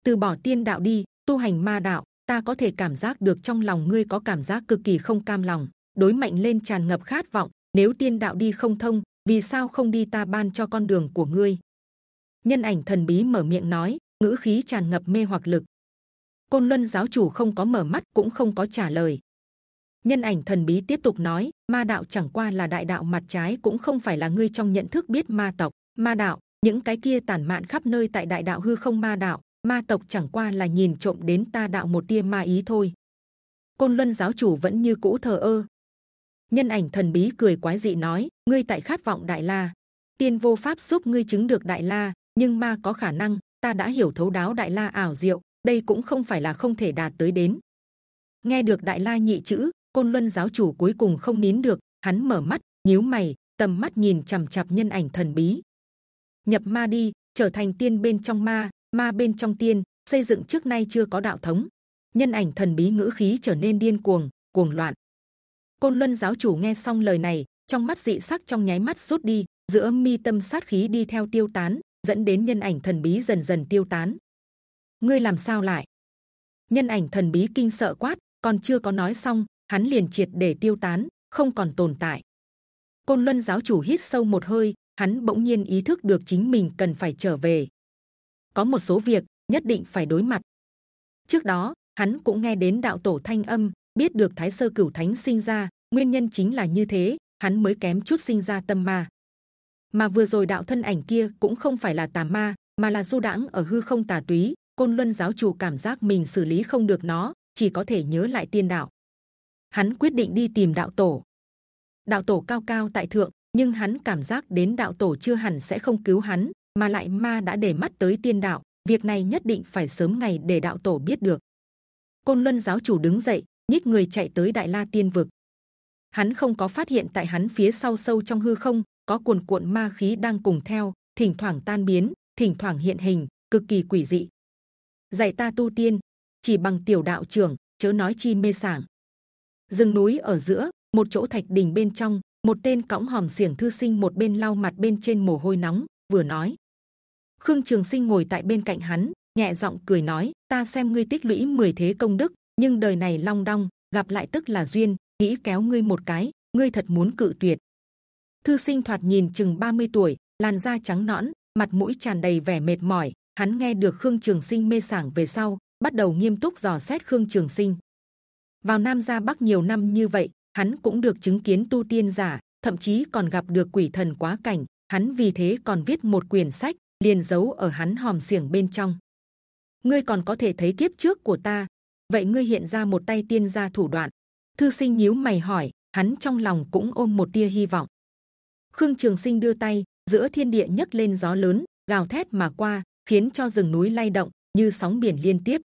Từ bỏ tiên đạo đi, tu hành ma đạo, ta có thể cảm giác được trong lòng ngươi có cảm giác cực kỳ không cam lòng, đối mạnh lên tràn ngập khát vọng, nếu tiên đạo đi không thông, vì sao không đi ta ban cho con đường của ngươi? Nhân ảnh thần bí mở miệng nói, ngữ khí tràn ngập mê hoặc lực. Côn luân giáo chủ không có mở mắt cũng không có trả lời. Nhân ảnh thần bí tiếp tục nói, ma đạo chẳng qua là đại đạo mặt trái cũng không phải là ngươi trong nhận thức biết ma tộc ma đạo, những cái kia tàn mạn khắp nơi tại đại đạo hư không ma đạo, ma tộc chẳng qua là nhìn trộm đến ta đạo một tia ma ý thôi. Côn luân giáo chủ vẫn như cũ thờ ơ. Nhân ảnh thần bí cười quái dị nói, ngươi tại khát vọng đại la. Tiên vô pháp giúp ngươi chứng được đại la, nhưng ma có khả năng, ta đã hiểu thấu đáo đại la ảo diệu, đây cũng không phải là không thể đạt tới đến. Nghe được đại la nhị chữ, côn luân giáo chủ cuối cùng không nín được, hắn mở mắt, nhíu mày, tầm mắt nhìn c h ầ m chặp nhân ảnh thần bí nhập ma đi, trở thành tiên bên trong ma ma bên trong tiên, xây dựng trước nay chưa có đạo thống. Nhân ảnh thần bí ngữ khí trở nên điên cuồng cuồng loạn. Côn luân giáo chủ nghe xong lời này, trong mắt dị sắc trong nháy mắt rút đi, giữa mi tâm sát khí đi theo tiêu tán, dẫn đến nhân ảnh thần bí dần dần tiêu tán. Ngươi làm sao lại? Nhân ảnh thần bí kinh sợ quát, còn chưa có nói xong, hắn liền triệt để tiêu tán, không còn tồn tại. Côn luân giáo chủ hít sâu một hơi hắn bỗng nhiên ý thức được chính mình cần phải trở về. Có một số việc nhất định phải đối mặt. Trước đó, hắn cũng nghe đến đạo tổ thanh âm, biết được thái sơ cửu thánh sinh ra, nguyên nhân chính là như thế, hắn mới kém chút sinh ra tâm ma. Mà vừa rồi đạo thân ảnh kia cũng không phải là tà ma, mà là du đãng ở hư không tà túy, côn luân giáo chủ cảm giác mình xử lý không được nó, chỉ có thể nhớ lại tiên đạo. Hắn quyết định đi tìm đạo tổ. Đạo tổ cao cao tại thượng nhưng hắn cảm giác đến đạo tổ chưa hẳn sẽ không cứu hắn, mà lại ma đã để mắt tới tiên đạo, việc này nhất định phải sớm ngày để đạo tổ biết được. Côn luân giáo chủ đứng dậy, nhích người chạy tới đại la tiên vực. Hắn không có phát hiện tại hắn phía sau sâu trong hư không, có cuồn cuộn ma khí đang cùng theo, thỉnh thoảng tan biến, thỉnh thoảng hiện hình, cực kỳ quỷ dị. Dạy ta tu tiên, chỉ bằng tiểu đạo trưởng, chớ nói chi mê sảng. Rừng núi ở giữa, một chỗ thạch đình bên trong một tên cõng hòm xiềng thư sinh một bên lau mặt bên trên mồ hôi nóng, vừa nói. Khương trường sinh ngồi tại bên cạnh hắn, nhẹ giọng cười nói, ta xem ngươi tích lũy 10 thế công đức, nhưng đời này long đong, gặp lại tức là duyên, nghĩ kéo ngươi một cái, ngươi thật muốn cự tuyệt. Thư sinh thoạt nhìn chừng 30 tuổi, làn da trắng nõn, mặt mũi tràn đầy vẻ mệt mỏi. Hắn nghe được khương trường sinh mê sảng về sau, bắt đầu nghiêm túc dò xét khương trường sinh. Vào nam gia bắc nhiều năm như vậy hắn cũng được chứng kiến tu tiên giả, thậm chí còn gặp được quỷ thần quá cảnh. Hắn vì thế còn viết một quyển sách, liền giấu ở hắn hòm xiềng bên trong. Ngươi còn có thể thấy kiếp trước của ta. Vậy ngươi hiện ra một tay tiên gia thủ đoạn. Thư sinh nhíu mày hỏi, hắn trong lòng cũng ôm một tia hy vọng. Khương trường sinh đưa tay, giữa thiên địa nhấc lên gió lớn, gào thét mà qua, khiến cho rừng núi lay động, như sóng biển liên tiếp.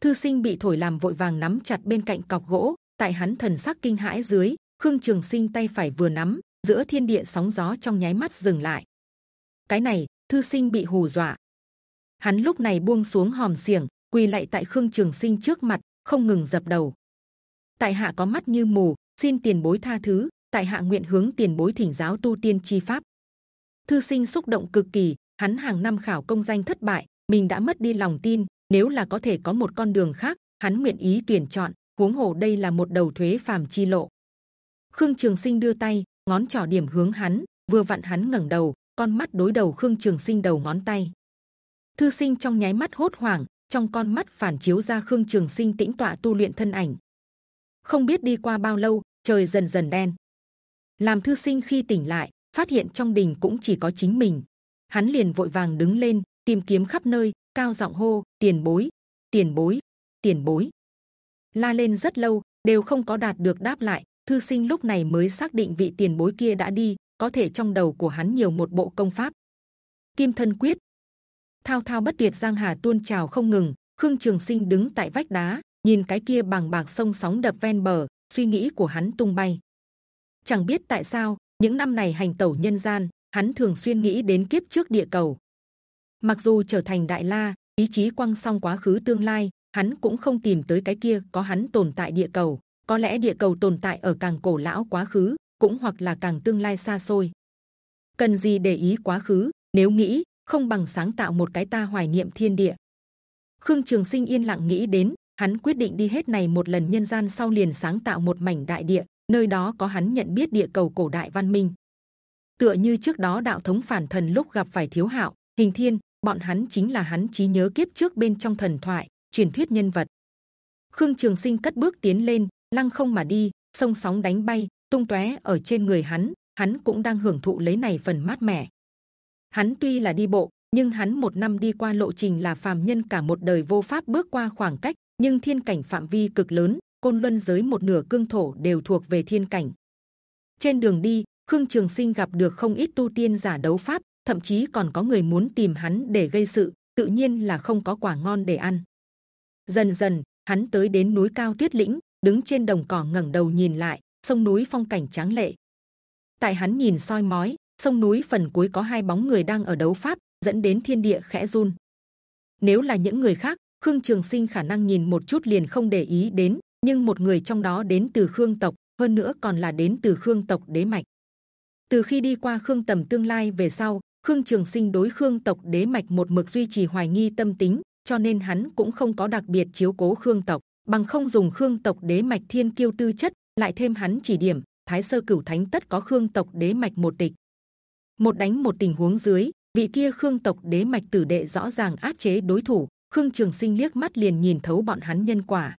Thư sinh bị thổi làm vội vàng nắm chặt bên cạnh cọc gỗ tại hắn thần sắc kinh hãi dưới, khương trường sinh tay phải vừa nắm, giữa thiên địa sóng gió trong nháy mắt dừng lại. Cái này, thư sinh bị hù dọa. Hắn lúc này buông xuống hòm xiềng, quỳ lại tại khương trường sinh trước mặt, không ngừng dập đầu. Tại hạ có mắt như mù, xin tiền bối tha thứ, tại hạ nguyện hướng tiền bối thỉnh giáo tu tiên chi pháp. Thư sinh xúc động cực kỳ, hắn hàng năm khảo công danh thất bại, mình đã mất đi lòng tin, nếu là có thể có một con đường khác, hắn nguyện ý tuyển chọn huống hồ đây là một đầu thuế phàm chi lộ. Khương trường sinh đưa tay, ngón trỏ điểm hướng hắn, vừa vặn hắn ngẩng đầu, con mắt đối đầu khương trường sinh đầu ngón tay. Thư sinh trong nháy mắt hốt hoảng, trong con mắt phản chiếu ra khương trường sinh tĩnh tọa tu luyện thân ảnh. Không biết đi qua bao lâu, trời dần dần đen. Làm thư sinh khi tỉnh lại, phát hiện trong đình cũng chỉ có chính mình. Hắn liền vội vàng đứng lên, tìm kiếm khắp nơi, cao giọng hô, tiền bối tiền bối tiền bối la lên rất lâu, đều không có đạt được đáp lại. Thư sinh lúc này mới xác định vị tiền bối kia đã đi, có thể trong đầu của hắn nhiều một bộ công pháp. Kim thân quyết. Thao thao bất tuyệt giang hà tuôn trào không ngừng. Khương trường sinh đứng tại vách đá, nhìn cái kia bằng bạc sông sóng đập ven bờ, suy nghĩ của hắn tung bay. Chẳng biết tại sao, những năm này hành tẩu nhân gian, hắn thường xuyên nghĩ đến kiếp trước địa cầu. Mặc dù trở thành đại la, ý chí quăng xong quá khứ tương lai hắn cũng không tìm tới cái kia, có hắn tồn tại địa cầu. Có lẽ địa cầu tồn tại ở càng cổ lão quá khứ, cũng hoặc là càng tương lai xa xôi. Cần gì để ý quá khứ? Nếu nghĩ, không bằng sáng tạo một cái ta hoài niệm thiên địa. Khương trường sinh yên lặng nghĩ đến, hắn quyết định đi hết này một lần nhân gian sau liền sáng tạo một mảnh đại địa, nơi đó có hắn nhận biết địa cầu cổ đại văn minh. Tựa như trước đó đạo thống phản thần lúc gặp phải thiếu hạo, hình thiên, bọn hắn chính là hắn trí nhớ kiếp trước bên trong thần thoại truyền thuyết nhân vật. Khương trường sinh cất bước tiến lên, lăng không mà đi sông sóng đánh bay, tung tóe ở trên người hắn hắn cũng đang hưởng thụ lấy này phần mát mẻ. Hắn tuy là đi bộ, nhưng hắn một năm đi qua lộ trình là phàm nhân cả một đời vô pháp bước qua khoảng cách, nhưng thiên cảnh phạm vi cực lớn, côn luân giới một nửa cương thổ đều thuộc về thiên cảnh. Trên đường đi, khương trường sinh gặp được không ít tu tiên giả đấu pháp, thậm chí còn có người muốn tìm hắn để gây sự, tự nhiên là không có quả ngon để ăn dần dần hắn tới đến núi cao tuyết lĩnh đứng trên đồng cỏ ngẩng đầu nhìn lại sông núi phong cảnh tráng lệ tại hắn nhìn soi mói sông núi phần cuối có hai bóng người đang ở đấu pháp dẫn đến thiên địa khẽ run nếu là những người khác Khương Trường Sinh khả năng nhìn một chút liền không để ý đến, nhưng một người trong đó đến từ Khương tộc, hơn nữa còn là đến từ Khương tộc đế mạch. Từ khi đi qua Khương Tầm tương lai về sau, Khương Trường Sinh đối Khương tộc đế mạch một mực duy trì hoài nghi tâm tính, cho nên hắn cũng không có đặc biệt chiếu cố Khương tộc, bằng không dùng Khương tộc đế mạch thiên kiêu tư chất, lại thêm hắn chỉ điểm, Thái sơ cửu thánh tất có Khương tộc đế mạch một tịch. Một đánh một tình huống dưới, vị kia Khương tộc đế mạch tử đệ rõ ràng áp chế đối thủ. Khương Trường Sinh liếc mắt liền nhìn thấu bọn hắn nhân quả,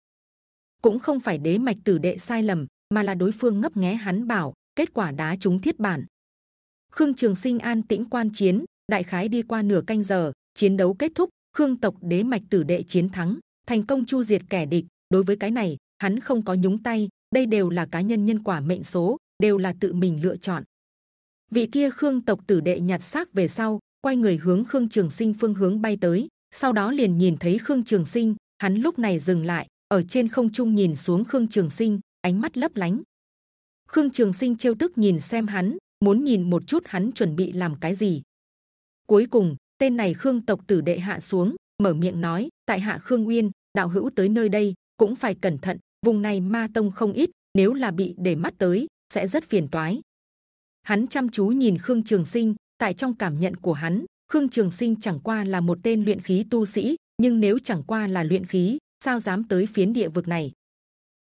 cũng không phải đế mạch tử đệ sai lầm, mà là đối phương ngấp nghé hắn bảo, kết quả đá trúng thiết bản. Khương Trường Sinh an tĩnh quan chiến, đại khái đi qua nửa canh giờ, chiến đấu kết thúc, Khương tộc đế mạch tử đệ chiến thắng, thành công chu diệt kẻ địch. Đối với cái này, hắn không có nhúng tay, đây đều là cá nhân nhân quả mệnh số, đều là tự mình lựa chọn. Vị kia Khương tộc tử đệ nhặt xác về sau, quay người hướng Khương Trường Sinh phương hướng bay tới, sau đó liền nhìn thấy Khương Trường Sinh, hắn lúc này dừng lại, ở trên không trung nhìn xuống Khương Trường Sinh, ánh mắt lấp lánh. Khương Trường Sinh trêu tức nhìn xem hắn, muốn nhìn một chút hắn chuẩn bị làm cái gì. Cuối cùng, tên này Khương tộc tử đệ hạ xuống, mở miệng nói: tại hạ Khương Uyên, đạo hữu tới nơi đây cũng phải cẩn thận. Vùng này ma tông không ít, nếu là bị để mắt tới, sẽ rất phiền toái. Hắn chăm chú nhìn Khương Trường Sinh, tại trong cảm nhận của hắn, Khương Trường Sinh chẳng qua là một tên luyện khí tu sĩ, nhưng nếu chẳng qua là luyện khí, sao dám tới phiến địa vực này?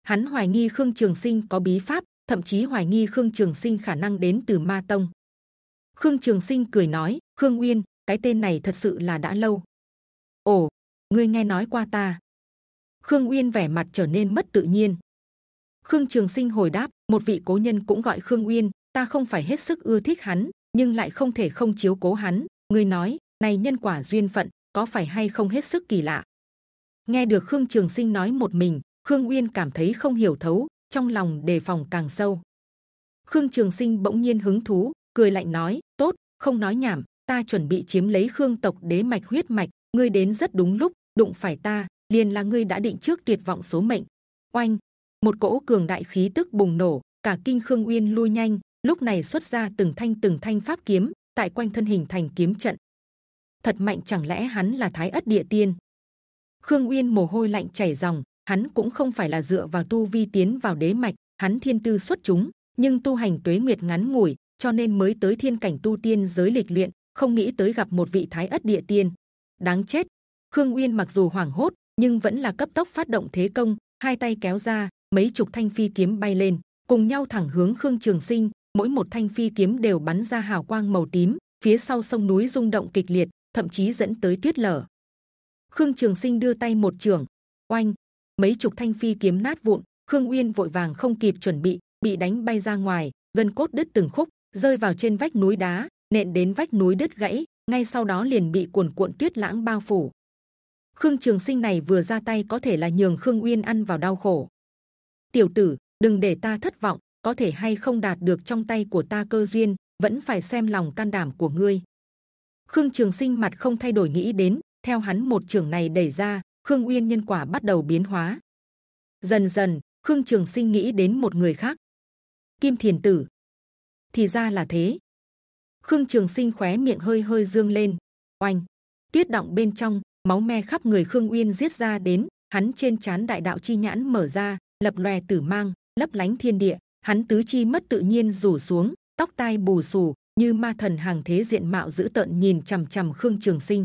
Hắn hoài nghi Khương Trường Sinh có bí pháp, thậm chí hoài nghi Khương Trường Sinh khả năng đến từ Ma Tông. Khương Trường Sinh cười nói, Khương Uyên, cái tên này thật sự là đã lâu. Ồ, ngươi nghe nói qua ta? Khương Uyên vẻ mặt trở nên mất tự nhiên. Khương Trường Sinh hồi đáp, một vị cố nhân cũng gọi Khương Uyên, ta không phải hết sức ưa thích hắn, nhưng lại không thể không chiếu cố hắn. Ngươi nói, này nhân quả duyên phận, có phải hay không hết sức kỳ lạ? nghe được khương trường sinh nói một mình khương uyên cảm thấy không hiểu thấu trong lòng đề phòng càng sâu khương trường sinh bỗng nhiên hứng thú cười lạnh nói tốt không nói nhảm ta chuẩn bị chiếm lấy khương tộc đế mạch huyết mạch ngươi đến rất đúng lúc đụng phải ta liền là ngươi đã định trước tuyệt vọng số mệnh. Oanh! Một cỗ cường đại khí tức bùng nổ cả kinh khương uyên lui nhanh lúc này xuất ra từng thanh từng thanh pháp kiếm tại quanh thân hình thành kiếm trận. Thật mạnh chẳng lẽ hắn là thái ất địa tiên? Khương Uyên mồ hôi lạnh chảy ròng, hắn cũng không phải là dựa vào tu vi tiến vào đế mạch, hắn thiên tư xuất chúng, nhưng tu hành tuế nguyệt ngắn ngủi, cho nên mới tới thiên cảnh tu tiên giới lịch luyện, không nghĩ tới gặp một vị thái ất địa tiên. Đáng chết! Khương Uyên mặc dù hoảng hốt, nhưng vẫn là cấp tốc phát động thế công, hai tay kéo ra, mấy chục thanh phi kiếm bay lên, cùng nhau thẳng hướng Khương Trường Sinh. Mỗi một thanh phi kiếm đều bắn ra hào quang màu tím, phía sau sông núi rung động kịch liệt, thậm chí dẫn tới tuyết lở. Khương Trường Sinh đưa tay một trường, oanh, mấy chục thanh phi kiếm nát vụn. Khương Uyên vội vàng không kịp chuẩn bị, bị đánh bay ra ngoài, gân cốt đứt từng khúc, rơi vào trên vách núi đá, nện đến vách núi đứt gãy. Ngay sau đó liền bị cuồn cuộn tuyết lãng bao phủ. Khương Trường Sinh này vừa ra tay có thể là nhường Khương Uyên ăn vào đau khổ. Tiểu tử, đừng để ta thất vọng, có thể hay không đạt được trong tay của ta cơ duyên, vẫn phải xem lòng can đảm của ngươi. Khương Trường Sinh mặt không thay đổi nghĩ đến, theo hắn một trường này đẩy ra khương uyên nhân quả bắt đầu biến hóa dần dần khương trường sinh nghĩ đến một người khác kim thiền tử thì ra là thế khương trường sinh khóe miệng hơi hơi dương lên. Oanh! Tuyết động bên trong, máu me khắp người khương uyên giết ra đến, hắn trên chán đại đạo chi nhãn mở ra, lập lòe tử mang, lấp lánh thiên địa. Hắn tứ chi mất tự nhiên rủ xuống, tóc tai bù xù, như ma thần hàng thế diện mạo dữ tợn nhìn c h ầ m c h ầ m khương trường sinh.